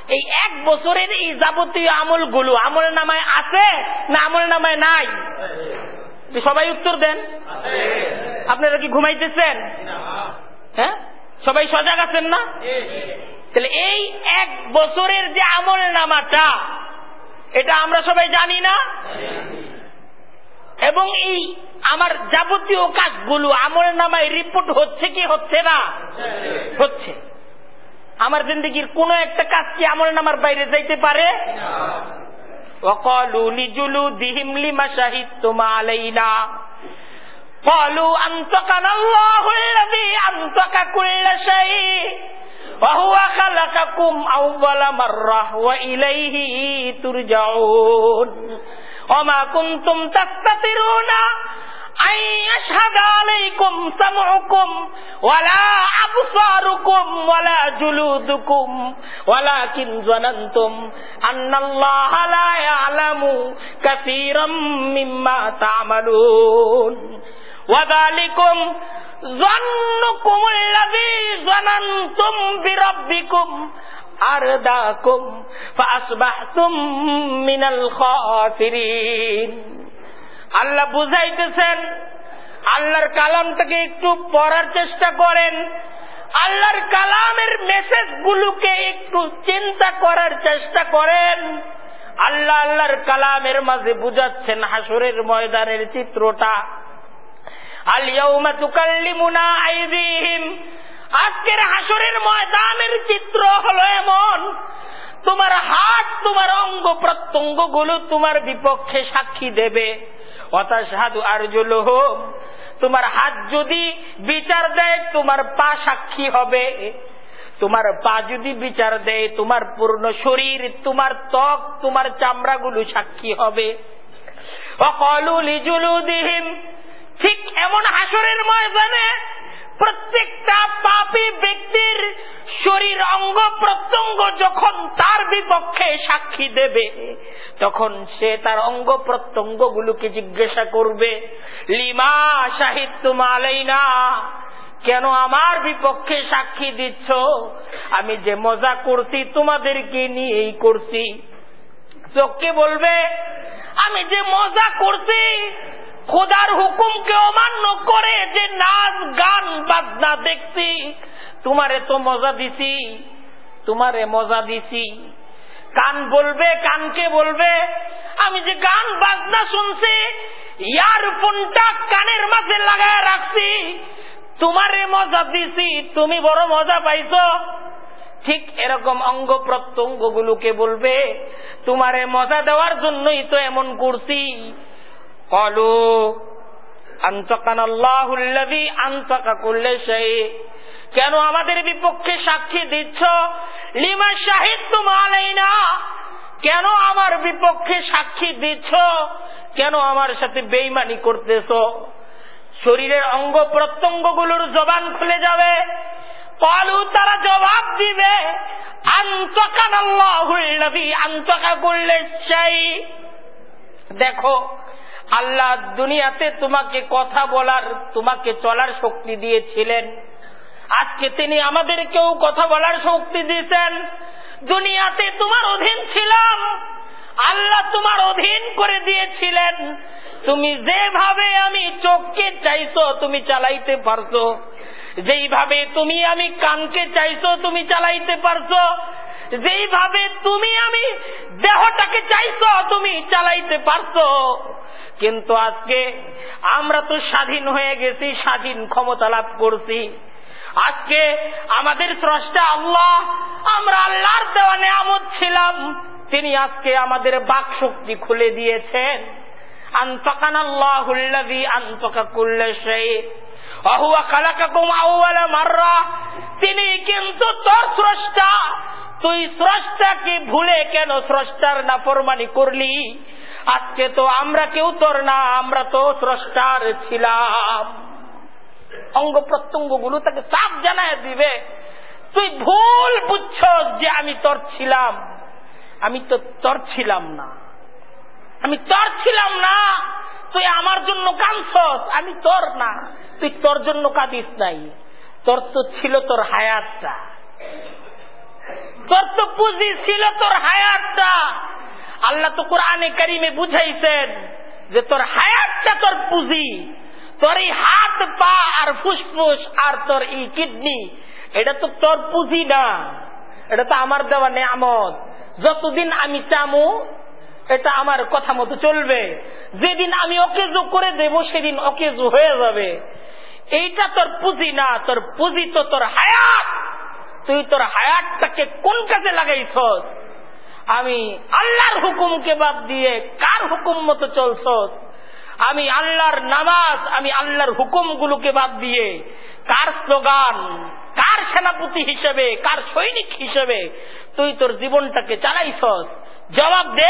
এই এক বছরের এই যাবতীয় আমলগুলো আমল নামায় আছে না আমল নামায় নাই? সবাই উত্তর দেন। আপনারা কি ঘুমাইতেছেন? হ্যাঁ? সবাই সজাগ আছেন না তাহলে এই এক বছরের যে আমল নামাটা এটা আমরা সবাই জানি না এবং এই আমার যাবতীয় কাজগুলো আমল নামায় রিপোর্ট হচ্ছে কি হচ্ছে না হচ্ছে আমার জিন্দগির কোন একটা কাজ কি আমল নামার বাইরে যাইতে পারে وقالوا لجلودهم لم شهدتم علينا قالوا أنطقنا الله الذي أنطق كل شيء وهو خلقكم أول مرة وإليه ترجعون وما كنتم تستطيعون أن يشهد عليكم سمعكم ولا أبصاركم ولا جلودكم ولكن ظننتم أن الله لا يعلم كثيرا مما تعملون وذلكم ظنكم الذي ظننتم بربكم أرداكم فأصبحتم من الخاسرين আল্লাহ বুঝাইতেছেন আল্লাহর কালামটাকে একটু পড়ার চেষ্টা করেন আল্লাহর কালামের মেসেজ গুলোকে একটু চিন্তা করার চেষ্টা করেন আল্লাহ আল্লাহর কালামের মাঝে বুঝাচ্ছেন হাসুরের ময়দানের চিত্রটা আজকের হাসুরের ময়দানের চিত্র হলো এমন, তোমার হাত, তোমার অঙ্গ প্রত্যঙ্গগুলো তোমার বিপক্ষে সাক্ষী দেবে। অতাসাধু আরজুল হোম তোমার হাত যদি বিচার দেয়, তোমার পা সাক্ষী হবে। তোমার পা যদি বিচার দেয়, তোমার পূর্ণ শরীর, তোমার ত্বক, তোমার চামড়াগুলো সাক্ষী হবে। অকলুলিজুলুদিহিম ঠিক এমন হাসরের ময়দানে প্রত্যেকটা পাপী ব্যক্তির শরীর অঙ্গ প্রত্যঙ্গ যখন তার বিপক্ষে সাক্ষী দেবে, তখন সে তার অঙ্গ প্রত্যঙ্গ গুলোকে জিজ্ঞাসা করবে, লিমা সাহিত্য মালাইনা কেন আমার বিপক্ষে সাক্ষী দিচ্ছ? আমি যে মজা করছি তোমাদেরকে নিয়েই করছি। চোখকে বলবে, আমি যে মজা করছি খোদার হুকুমকে অমান্য করে যে নাচ, গান, বাজনা দেখছি। তোমারে তো মজা দিছি, তোমারে মজা দিছি। কান বলবে, কানকে বলবে, আমি যে গান, বাজনা শুনছি, ইয়ারফোনটা কানের মাঝে লাগায় রাখছি। তোমারে মজা দিছি, তুমি বড় মজা পাইছ। ঠিক এরকম অঙ্গ প্রত্যঙ্গ বলবে, তোমারে মজা দেওয়ার জন্যই তো এমন করছি। কেন আমাদের বিপক্ষে সাক্ষী দিচ্ছ? লিমা শাহিদ তোমালাই না কেন আমার বিপক্ষে সাক্ষী দিচ্ছ? কেন আমার সাথে বেইমানি করতেছ? শরীরের অঙ্গ প্রত্যঙ্গগুলোর জবান খুলে যাবে। কলু তারা জবাব দিবে আন্তকান আন্তকা করলে চাই দেখো আল্লাহ দুনিয়াতে তোমাকে কথা বলার, তোমাকে চলার শক্তি দিয়েছিলেন। আজকে তিনি আমাদেরকেও কথা বলার শক্তি দিয়েছেন। দুনিয়াতে তোমার অধীন ছিলাম। আল্লাহ তোমার অধীন করে দিয়েছিলেন। তুমি যেভাবে আমি চোখকে চাইছো, তুমি চালাইতে পারছ। যেইভাবে তুমি আমি কানকে চাইছো, তুমি চালাইতে পারছ। যেইভাবে তুমি আমি দেহটাকে চাইছো, তুমি চালাইতে পারছ। কিন্তু আজকে আমরা তো স্বাধীন হয়ে গেছি, স্বাধীন ক্ষমতা লাভ করছি। আজকে আমাদের স্রষ্টা আল্লাহ, আমরা আল্লাহর দেওয়া নেয়ামত ছিলাম। তিনি আজকে আমাদের বাক শক্তি খুলে দিয়েছেন। তিনি কিন্তু তোর স্রষ্টা। তুই স্রষ্টাকে ভুলে কেন স্রষ্টার নাফরমানি করলি? আজকে তো আমরা কেউ তোর না, আমরা তো স্রষ্টার ছিলাম। অঙ্গ প্রত্যঙ্গগুলো তাকে সাফ জানায় দিবে। তুই ভুল বুঝছ যে আমি তোর ছিলাম। আমি তো তোর ছিলাম না। আমি তোর ছিলাম না। তুই আমার জন্য কাঁদছস, আমি তোর না। তুই তোর জন্য কাঁদিস নাই। তোর তো ছিল তোর হায়াতটা। তোর তো পুঁজি ছিল তোর হায়াতটা। আল্লাহ তো কোরআনে কারিমে বুঝাইছেন যে তোর হায়াতটা তোর পুঁজি, তোর এই হাত, পা আর ফুসফুস আর তোর এই কিডনি, এটা তো তোর পুঁজি না, এটা তো আমার দেওয়া নেয়ামত। যতদিন আমি চামু, এটা আমার কথা মতো চলবে। যেদিন আমি অকেজো করে দেব, সেদিন অকেজো হয়ে যাবে। এইটা তোর পুঁজি না, তোর পুঁজি তো তোর হায়াত। তুই তোর হায়াতটাকে কোন কাজে লাগাইছ আমি আল্লাহর হুকুমকে বাদ দিয়ে কার হুকুম মতো চলছ আমি আল্লাহর নামাজ, আমি আল্লাহর হুকুমগুলোকে বাদ দিয়ে কার স্লোগান, কার সেনাপতি হিসেবে, কার সৈনিক হিসেবে তুই তোর জীবনটাকে চালাইছস? জবাব দে।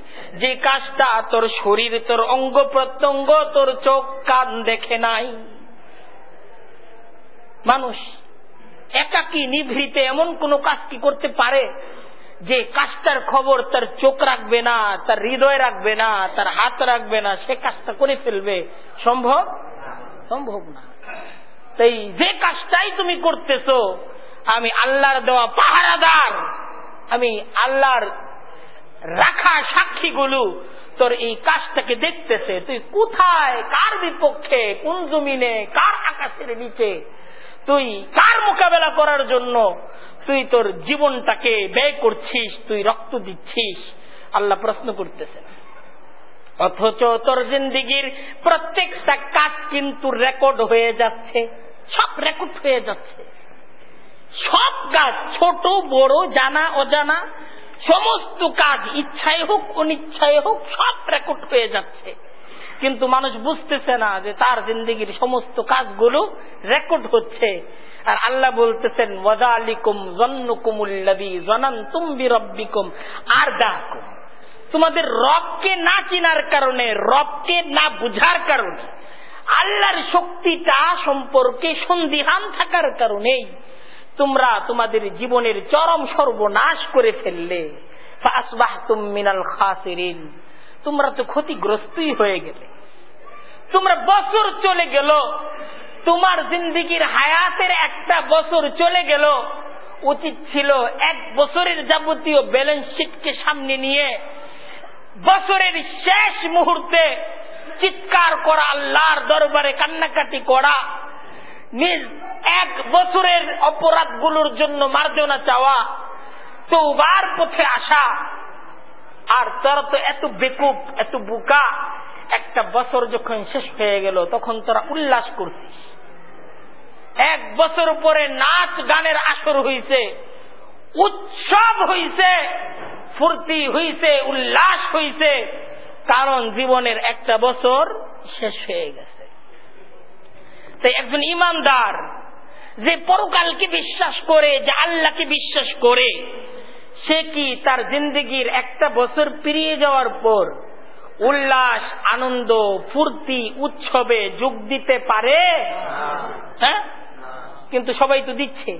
যে কাজটা তোর শরীর, তোর অঙ্গ প্রত্যঙ্গ, তোর চোখ কান দেখে নাই। মানুষ একাকি নিভৃতে এমন কোন কাজ কি করতে পারে যে কাজটার খবর তার চোখ রাখবে না, তার হৃদয় রাখবে না, তার হাত রাখবে না, সে কাজটা করে ফেলবে? সম্ভব? সম্ভব না। তাই যে কাজটাই তুমি করতেছো, আমি আল্লাহর দেওয়া পাহারাদার, আমি আল্লাহর রাখা সাক্ষীগুলো তোর এই কাজটাকে দেখতেছে। তুই কোথায়? কার বিপক্ষে? কোন জমিনে? কার আকাশের নিচে? তুই কার মোকাবেলা করার জন্য তুই তোর জীবনটাকে ব্যয় করছিস? তুই রক্ত দিচ্ছিস? আল্লাহ প্রশ্ন করতেছেন। অথচ তোর জিন্দিগির প্রত্যেকটা কাজ কিন্তু রেকর্ড হয়ে যাচ্ছে। সব রেকর্ড হয়ে যাচ্ছে। সব কাজ ছোট, বড়, জানা, অজানা সমস্ত কাজ ইচ্ছায় হোক অনিচ্ছায় হোক, সব রেকর্ড হয়ে যাচ্ছে। কিন্তু মানুষ বুঝতেছে না যে তার জিন্দগির সমস্ত কাজগুলো রেকর্ড হচ্ছে। আর আল্লাহ বলতেছেন ওয়াদা আলিকুম জন্নুকুমুল্লাবি জনান তুম্বি রব্বিকুম আর দাকুম তোমাদের রবকে না চিনার কারণে, রবকে না বুঝার কারণে, আল্লাহর শক্তিটা সম্পর্কে সন্দিহান থাকার কারণেই তোমরা তোমাদের জীবনের চরম সর্বনাশ করে ফেললে। মিনাল তোমরা তো ক্ষতিগ্রস্তই হয়ে গেলে। তোমরা বছর চলে গেল। তোমার জিন্দিগির হায়াতের একটা বছর চলে গেল। উচিত ছিল এক বছরের যাবতীয় ব্যালেন্স শিটকে সামনে নিয়ে বছরের শেষ মুহূর্তে চিৎকার করা, আল্লাহর দরবারে কান্নাকাটি করা নিজ এক বছরের অপরাধগুলোর জন্য মার্জনা চাওয়া তৌবার পথে আসা, আর তোরা তো এত বেকুব, এত বুকা, একটা বছর যখন শেষ হয়ে গেল, তখন তোরা উল্লাস করছিস। এক বছর পরে নাচ গানের আসর হইছে, উৎসব হইছে, ফুর্তি হইছে, উল্লাস হইছে, কারণ জীবনের একটা বছর শেষ হয়ে গেছে। তাই একজন ইমানদার, যে পরকালকে বিশ্বাস করে, যে আল্লাহকে বিশ্বাস করে, সে কি তার জিন্দগির একটা বছর পেরিয়ে যাওয়ার পর উল্লাস, আনন্দ, ফুর্তি, উৎসবে যোগ দিতে পারে? হ্যাঁ? কিন্তু সবাই তো দিচ্ছে।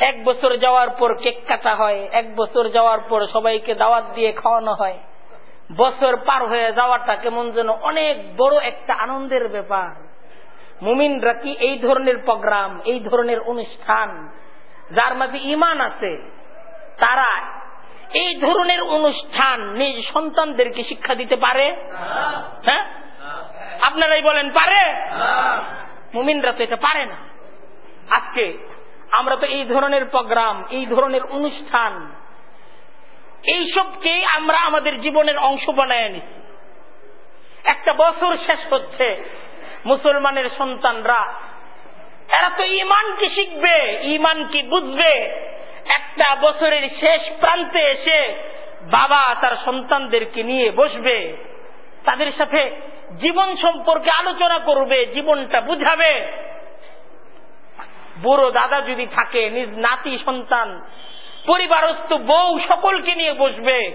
এক বছর যাওয়ার পর কেক কাটা হয়, এক বছর যাওয়ার পর সবাইকে দাওয়াত দিয়ে খাওয়ানো হয়। বছর পার হয়ে যাওয়াটা কেমন যেন অনেক বড় একটা আনন্দের ব্যাপার। মুমিনরা কি এই ধরনের প্রোগ্রাম, এই ধরনের অনুষ্ঠান যার মাঝে ইমান আছে? তারা এই ধরনের অনুষ্ঠান নিজ সন্তানদেরকে শিক্ষা দিতে পারে? হ্যাঁ? আপনারাই বলেন, পারে? মুমিনরা তো এটা পারে না। আজকে আমরা তো এই ধরনের প্রোগ্রাম, এই ধরনের অনুষ্ঠান, এইসবকে আমরা আমাদের জীবনের অংশ বানায় নিছি একটা বছর শেষ হচ্ছে মুসলমানের সন্তানরা, এরা তো ইমান কি শিখবে ইমান কি বুঝবে। একটা বছরের শেষ প্রান্তে এসে বাবা তার সন্তানদেরকে নিয়ে বসবে, তাদের সাথে জীবন সম্পর্কে আলোচনা করবে, জীবনটা বুঝাবে। বুড়ো দাদা যদি থাকে, নিজ নাতি, সন্তান, পরিবারস্থ বউ সকলকে নিয়ে বসবে,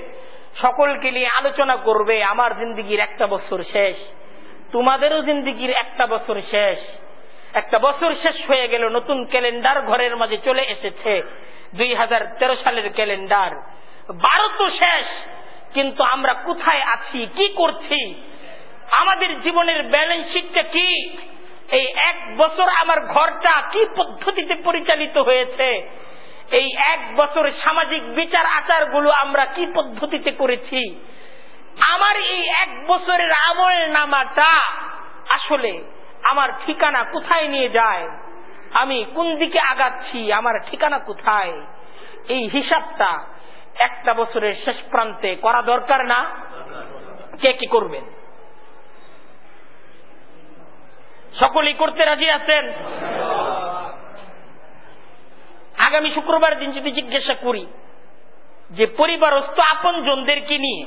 সকলকে নিয়ে আলোচনা করবে, আমার জিন্দিগির একটা বছর শেষ। তোমাদেরও জিন্দিগির একটা বছর শেষ। একটা বছর শেষ হয়ে গেল, নতুন ক্যালেন্ডার ঘরের মাঝে চলে এসেছে। দুই হাজার তেরো সালের ক্যালেন্ডার। বারো তো শেষ, কিন্তু আমরা কোথায় আছি, কি করছি? আমাদের জীবনের ব্যালেন্স শিটটা কি? এই এক বছর আমার ঘরটা কি পদ্ধতিতে পরিচালিত হয়েছে? এই এক বছর সামাজিক বিচার আচারগুলো আমরা কি পদ্ধতিতে করেছি? আমার এই এক বছরের আমল নামাটা আসলে আমার ঠিকানা কোথায় নিয়ে যায়? আমি কোন দিকে আগাচ্ছি? আমার ঠিকানা কোথায়? এই হিসাবটা একটা বছরের শেষ প্রান্তে করা দরকার না? কে কি করবেন? সকলেই করতে রাজি আছেন? আগামী শুক্রবার দিন যদি জিজ্ঞাসা করি যে পরিবারস্থ আপন জনদেরকে নিয়ে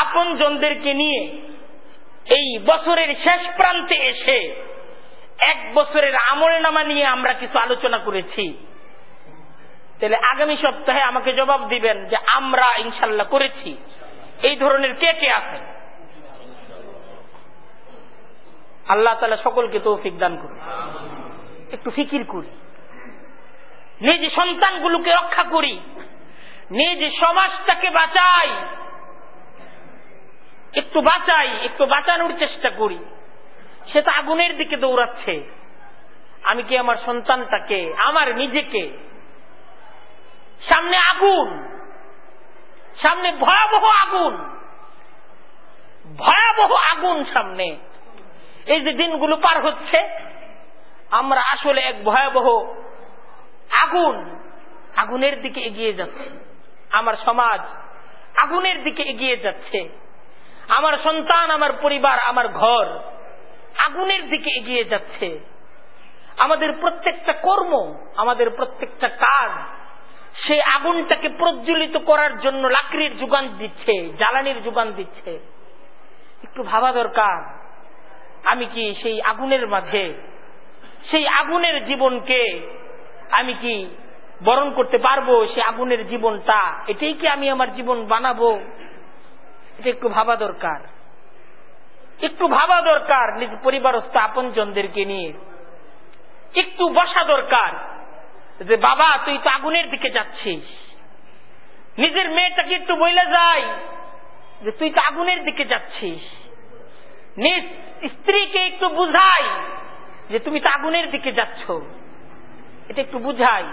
আপন জনদেরকে নিয়ে এই বছরের শেষ প্রান্তে এসে এক বছরের আমল নামা নিয়ে আমরা কিছু আলোচনা করেছি। তাহলে আগামী সপ্তাহে আমাকে জবাব দিবেন যে আমরা ইনশাল্লাহ করেছি। এই ধরনের কে কে আছে? আল্লাহ তালা সকলকে তৌফিক দান করুন। একটু ফিকির করি। নিজ সন্তানগুলোকে রক্ষা করি। নিজ সমাজটাকে বাঁচাই। একটু বাঁচাই, একটু বাঁচানোর চেষ্টা করি। সে তো আগুনের দিকে দৌড়াচ্ছে। আমি কি আমার সন্তানটাকে, আমার নিজেকে? সামনে আগুন। সামনে ভয়াবহ আগুন। ভয়াবহ আগুন সামনে। এই যে দিনগুলো পার হচ্ছে, আমরা আসলে এক ভয়াবহ আগুন আগুনের দিকে এগিয়ে যাচ্ছে। আমার সমাজ আগুনের দিকে এগিয়ে যাচ্ছে। আমার সন্তান, আমার পরিবার, আমার ঘর আগুনের দিকে এগিয়ে যাচ্ছে। আমাদের প্রত্যেকটা কর্ম, আমাদের প্রত্যেকটা কাজ, সেই আগুনটাকে প্রজ্বলিত করার জন্য লাকড়ির যোগান দিচ্ছে, জ্বালানির যোগান দিচ্ছে। একটু ভাবা দরকার, আমি কি সেই আগুনের মাঝে, সেই আগুনের জীবনকে আমি কি বরণ করতে পারব? সে আগুনের জীবনটা, এটাই কি আমি আমার জীবন বানাবো? এটা একটু ভাবা দরকার। একটু ভাবা দরকার নিজ পরিবার আপন জনদেরকে নিয়ে। একটু বসা দরকার যে, বাবা, তুই তো আগুনের দিকে যাচ্ছিস। নিজের মেয়েটাকে একটু বইলে যায় যে, তুই তো আগুনের দিকে যাচ্ছিস। নিজ স্ত্রীকে একটু বুঝাই যে, তুমি তো আগুনের দিকে যাচ্ছ। এটা একটু বুঝাই।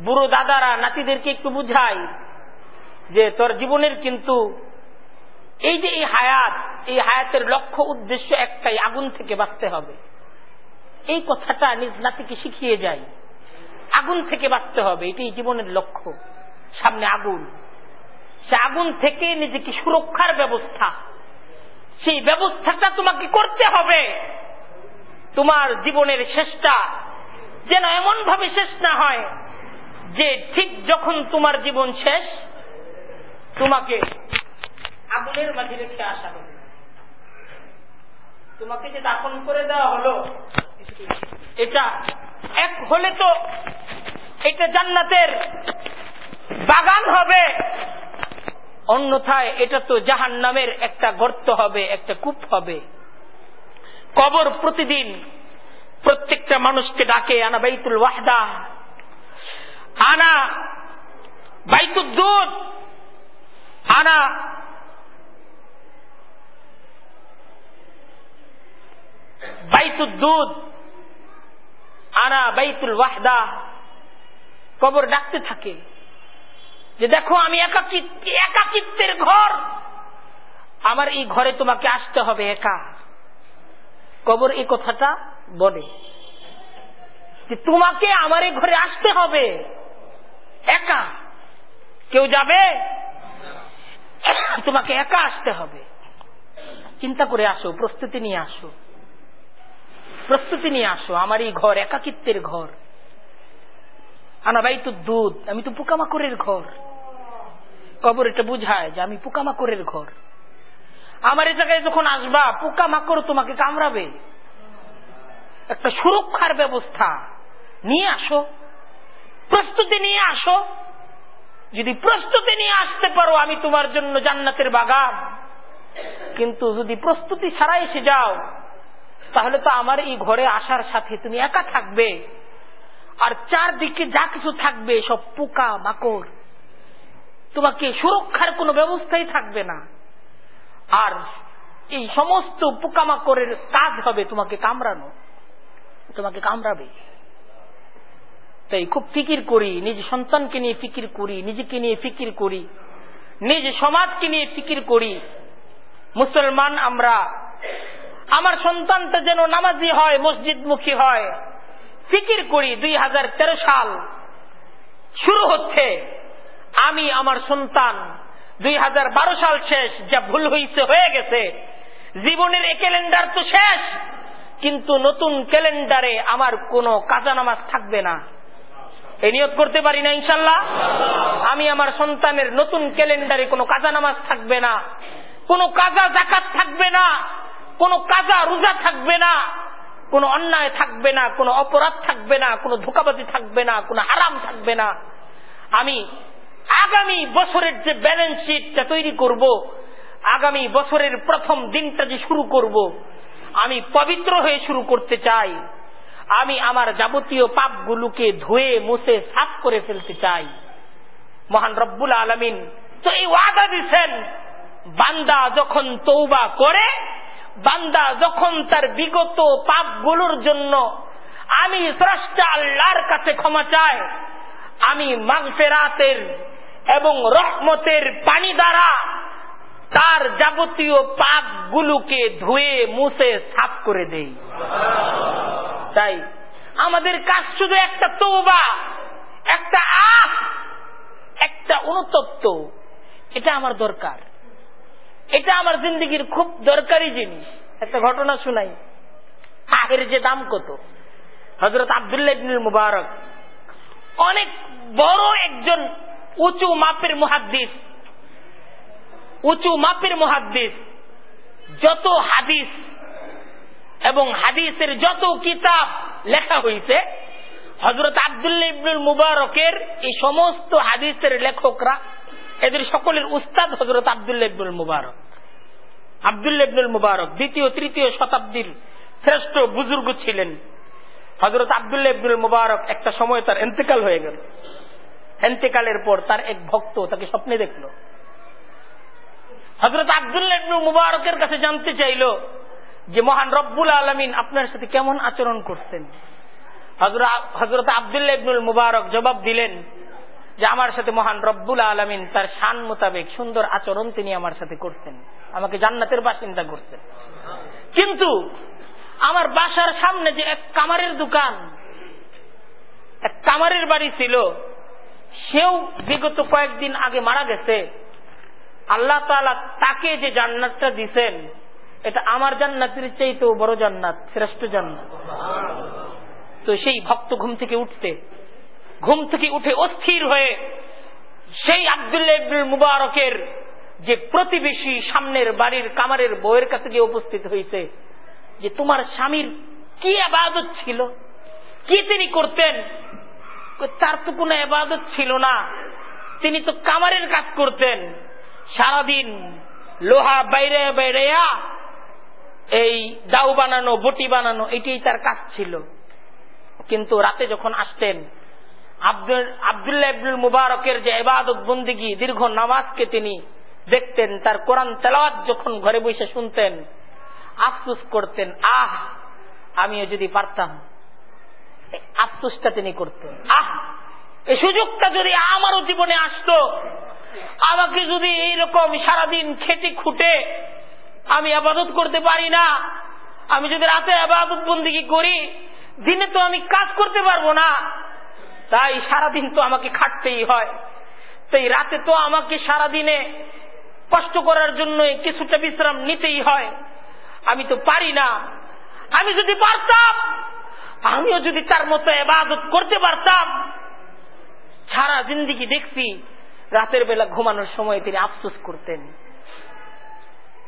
বুড়ো দাদারা, নাতিদেরকে একটু বুঝাই যে, তোর জীবনের কিন্তু এই যে এই হায়াত, এই হায়াতের লক্ষ্য, উদ্দেশ্য একটাই, আগুন থেকে বাঁচতে হবে। এই কথাটা নিজ নাতিকে শিখিয়ে যায় আগুন থেকে বাঁচতে হবে, এটাই জীবনের লক্ষ্য। সামনে আগুন। সে আগুন থেকে নিজেকে সুরক্ষার ব্যবস্থা। সেই ব্যবস্থাটা তোমাকে করতে হবে। তোমার জীবনের শেষটা যেন এমন ভাবে শেষ না হয় যে ঠিক যখন তোমার জীবন শেষ, তোমাকে আগুনের মাঝে রেখে আসা হবে তোমাকে যে দাপন করে দেওয়া হলো, এটা এক হলে তো এটা জান্নাতের বাগান হবে। অন্যথায় এটা তো জাহান নামের একটা গর্ত হবে, একটা কূপ হবে। কবর প্রতিদিন প্রত্যেকটা মানুষকে ডাকে, আনা বাইতুল ওয়াহদা, আনা বাইতুল দুধ, আনা বাইতুল দুধ। আনা বাইতুল ওয়াহদা। কবর ডাকতে থাকে। যে দেখো আমি একাকিত্ব একাকিত্বের ঘর। আমার এই ঘরে তোমাকে আসতে হবে একা। কবর এই কথাটা বলে। যে তোমাকে আমার এই ঘরে আসতে হবে একা। কেউ যাবে? তোমাকে একা আসতে হবে। চিন্তা করে আসো, প্রস্তুতি নিয়ে আসো। প্রস্তুতি নিয়ে আসো, আমার এই ঘর, একাকিত্বের ঘর। আনা ভাই তো দুধ, আমি তো পোকামাকড়ের ঘর। কবর এটা বুঝায় যে আমি পোকামাকড়ের ঘর। আমার এই যখন আসবা, পোকামাকড় তোমাকে কামড়াবে। একটা সুরক্ষার ব্যবস্থা নিয়ে আসো। প্রস্তুতি নিয়ে আসো। যদি প্রস্তুতি নিয়ে আসতে পারো, আমি তোমার জন্য জান্নাতের বাগান। কিন্তু যদি প্রস্তুতি ছাড়া এসে যাও তাহলে তো আমার এই ঘরে আসার সাথে তুমি একা থাকবে। আর চারদিকে যা কিছু থাকবে, সব পোকা, মাকড়। তোমাকে সুরক্ষার কোনো ব্যবস্থাই থাকবে না। আর এই সমস্ত পোকামাকড়ের কাজ হবে তোমাকে কামড়ানো। তোমাকে কামড়াবে। তাই খুব ফিকির করি, নিজ সন্তানকে নিয়ে ফিকির করি, নিজেকে নিয়ে ফিকির করি, নিজ সমাজকে নিয়ে ফিকির করি। মুসলমান আমরা আমার সন্তানটা যেন নামাজি হয়, মসজিদমুখী হয়। ফিকির করি দুই হাজার তেরো সাল। শুরু হচ্ছে। আমি আমার সন্তান দুই সাল শেষ, যা ভুল হইছে, হয়ে গেছে। জীবনের এ ক্যালেন্ডার তো শেষ, কিন্তু নতুন ক্যালেন্ডারে আমার কোনো কাজা নামাজ থাকবে না। এ নিয়ত করতে পারি না, ইনশাল্লাহ। আমি আমার সন্তানের নতুন ক্যালেন্ডারে কোনো কাজা নামাজ থাকবে না। কোনো কাজা জাকাত থাকবে না। কোনো কাজা রোজা থাকবে না, কোনো অন্যায় থাকবে না, কোনো অপরাধ থাকবে না, কোনো ধোকাবাজি থাকবে না, কোনো আরাম থাকবে না। আমি আগামী বছরের যে ব্যালেন্স শিটটা তৈরি করব, আগামী বছরের প্রথম দিনটা যে শুরু করব, আমি পবিত্র হয়ে শুরু করতে চাই। আমি আমার যাবতীয় পাপগুলোকে ধুয়ে, মুছে, সাফ করে ফেলতে চাই। মহান রব্বুল আলমিন তো এই ওয়াদা দিচ্ছেন বান্দা যখন তৌবা করে বান্দা যখন তার বিগত পাপগুলোর জন্য আমি স্রষ্টা আল্লাহর কাছে ক্ষমা চাই, আমি মাগফেরাতের এবং রহমতের পানি দ্বারা তার যাবতীয় পাপগুলোকে ধুয়ে মুছে সাফ করে দেই। তাই আমাদের কাজ শুধু একটা তৌবা একটা আপ একটা অনুতপ্ত, এটা আমার দরকার। এটা আমার জিন্দগির খুব দরকারি জিনিস। একটা ঘটনা শুনাই। আগের যে দাম কত? হজরত আবদুল্লাহ মুবারক। অনেক বড় একজন উঁচু মাপের মহাদ্দিস। উঁচু মাপের মহাদ্দিস। যত হাদিস এবং হাদিসের যত কিতাব লেখা হয়েছে হজরত আবদুল্লাহ ইবনুল মুবারকের এই সমস্ত হাদিসের লেখকরা এদের সকলের উস্তাদ হজরত আবদুল্লাহ ইবনুল মুবারক। আবদুল্লাহ ইবনুল মুবারক দ্বিতীয়, তৃতীয় শতাব্দীর শ্রেষ্ঠ বুজুর্গ ছিলেন। হজরত আবদুল্লাহ ইবনুল মুবারক একটা সময় তার এন্তেকাল হয়ে গেল। এন্তেকালের পর তার এক ভক্ত তাকে স্বপ্নে দেখল। হজরত আবদুল্লাহ ইবনুল মুবারকের কাছে জানতে চাইল যে, মহান রব্বুল আলমিন আপনার সাথে কেমন আচরণ করছেন? হজরত আবদুল্লাহ ইবনুল মুবারক জবাব দিলেন যে আমার সাথে মহান রব্বুল আলমিন তার শান মোতাবেক সুন্দর আচরণ তিনি আমার সাথে করছেন আমাকে জান্নাতের বাসিন্দা করছেন কিন্তু আমার বাসার সামনে যে এক কামারের দোকান, এক কামারের বাড়ি ছিল, সেও বিগত কয়েকদিন আগে মারা গেছে। আল্লাহ তালা তাকে যে জান্নাতটা দিছেন, এটা আমার জান্নাতের চাইতেও বড় জান্নাত, শ্রেষ্ঠ জান্নাত। তো সেই ভক্ত ঘুম থেকে উঠতে ঘুম থেকে উঠে অস্থির হয়ে সেই আবদুল্লাহ মুবারকের যে প্রতিবেশী সামনের বাড়ির কামারের বউয়ের কাছে গিয়ে উপস্থিত হয়েছে, যে তোমার স্বামীর কি আবাদত ছিল? কি তিনি করতেন? তার তো কোনো আবাদত ছিল না। তিনি তো কামারের কাজ করতেন। সারাদিন লোহা বাইরে বাইরেয়া এই দাউ বানানো, বটি বানানো, এটাই তার কাজ ছিল। কিন্তু রাতে যখন আসতেন আব্দুল আবদুল্লাহ মুবারকের যে এবাদত বন্দিগি দীর্ঘ নামাজকে তিনি দেখতেন, তার কোরআন তেলাওয়াত যখন ঘরে বসে শুনতেন, আফসুস করতেন, আহ, আমিও যদি পারতাম। আফসুসটা তিনি করতেন। আহ, এই সুযোগটা যদি আমারও জীবনে আসতো, আমাকে যদি এইরকম সারাদিন খেটে খুঁটে আমি আবাদত করতে পারি না, আমি যদি রাতে আবাদত বন্দিগি করি, দিনে তো আমি কাজ করতে পারব না। তাই সারাদিন তো আমাকে খাটতেই হয়। তাই রাতে তো আমাকে সারাদিনে কষ্ট করার জন্য কিছুটা বিশ্রাম নিতেই হয়। আমি তো পারি না। আমি যদি পারতাম, আমিও যদি তার মতো এবাদত করতে পারতাম, সারা জিন্দিগি দেখছি রাতের বেলা ঘুমানোর সময় তিনি আফসোস করতেন।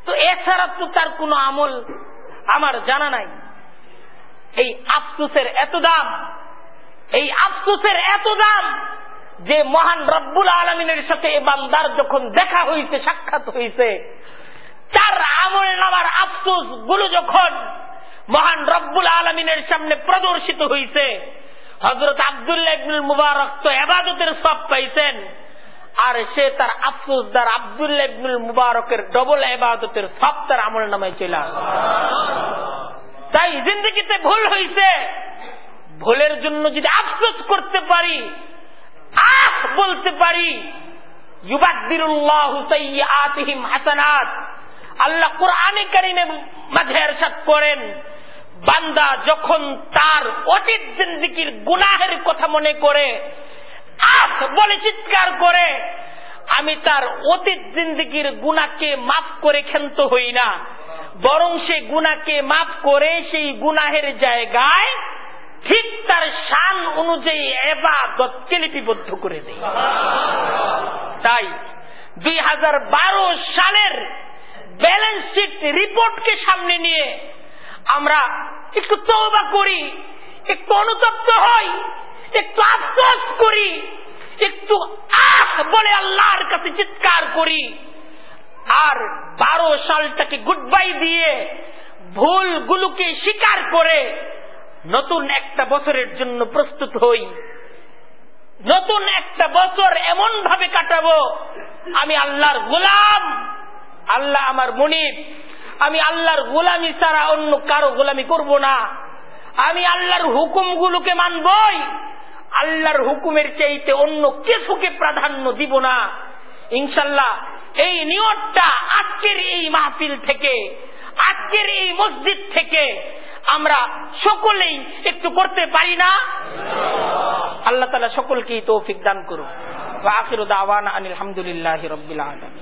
তো এছাড়া তো তার কোনো আমল আমার জানা নাই। এই আফসোসের এত দাম এই আফসোসের এত দাম যে মহান রব্বুল আলমিনের সাথে এ বান্দার যখন দেখা হয়েছে সাক্ষাৎ হয়েছে তার আমল নামার আফসোসগুলো যখন মহান রব্বুল আলমিনের সামনে প্রদর্শিত হয়েছে হজরত আবদুল্লাহ মুবারক তো এবাদতের সব পাইছেন, আর সে তার আফসোস দ্বার আবদুল্লাহ ইবনুল মুবারকের ডবল এবাদতের সব তার আমল নামায় চলে তাই জিন্দগিতে ভুল হয়েছে ভুলের জন্য যদি আফসোস করতে পারি, আহ বলতে পারি আল্লাহ কোরআনে কারিমে মাঝে এরশাদ করেন, বান্দা যখন তার অতীত গুনাহের কথা মনে করে, আহ বলে চিৎকার করে, আমি তার অতীত জিন্দিগির গুণাকে মাফ করে ক্ষান্ত হই না। বরং সে গুণাকে মাফ করে সেই গুনাহের জায়গায় ঠিক তার শান অনুযায়ী এবাদতকে লিপিবদ্ধ করে দেয়। তাই দুই হাজার বারো সালের ব্যালেন্স শিট রিপোর্টকে সামনে নিয়ে আমরা একটু তৌবা করি, একটু অনুতপ্ত হই, একটু আফসোস করি, একটু আহ বলে আল্লাহর কাছে চিৎকার করি। আর বারো সালটাকে গুড বাই দিয়ে ভুলগুলোকে স্বীকার করে নতুন একটা বছরের জন্য প্রস্তুত হই। নতুন একটা বছর এমন ভাবে কাটাবো, আমি আল্লাহর গোলাম, আল্লাহ আমার মনিব, আমি আল্লাহর গোলামি ছাড়া অন্য কারও গোলামি করব না। আমি আল্লাহর হুকুমগুলোকে মানবই, আল্লাহর হুকুমের চাইতে অন্য কিছুকে প্রাধান্য দিব না। ইনশাল্লাহ এই নিয়তটা আজকের এই মাহফিল থেকে আজকের এই মসজিদ থেকে আমরা সকলেই একটু করতে পারি না আল্লাহ তালা সকলকেই তৌফিক দান করুন আখির দাওয়ান আলহামদুলিল্লাহ রবিল আলম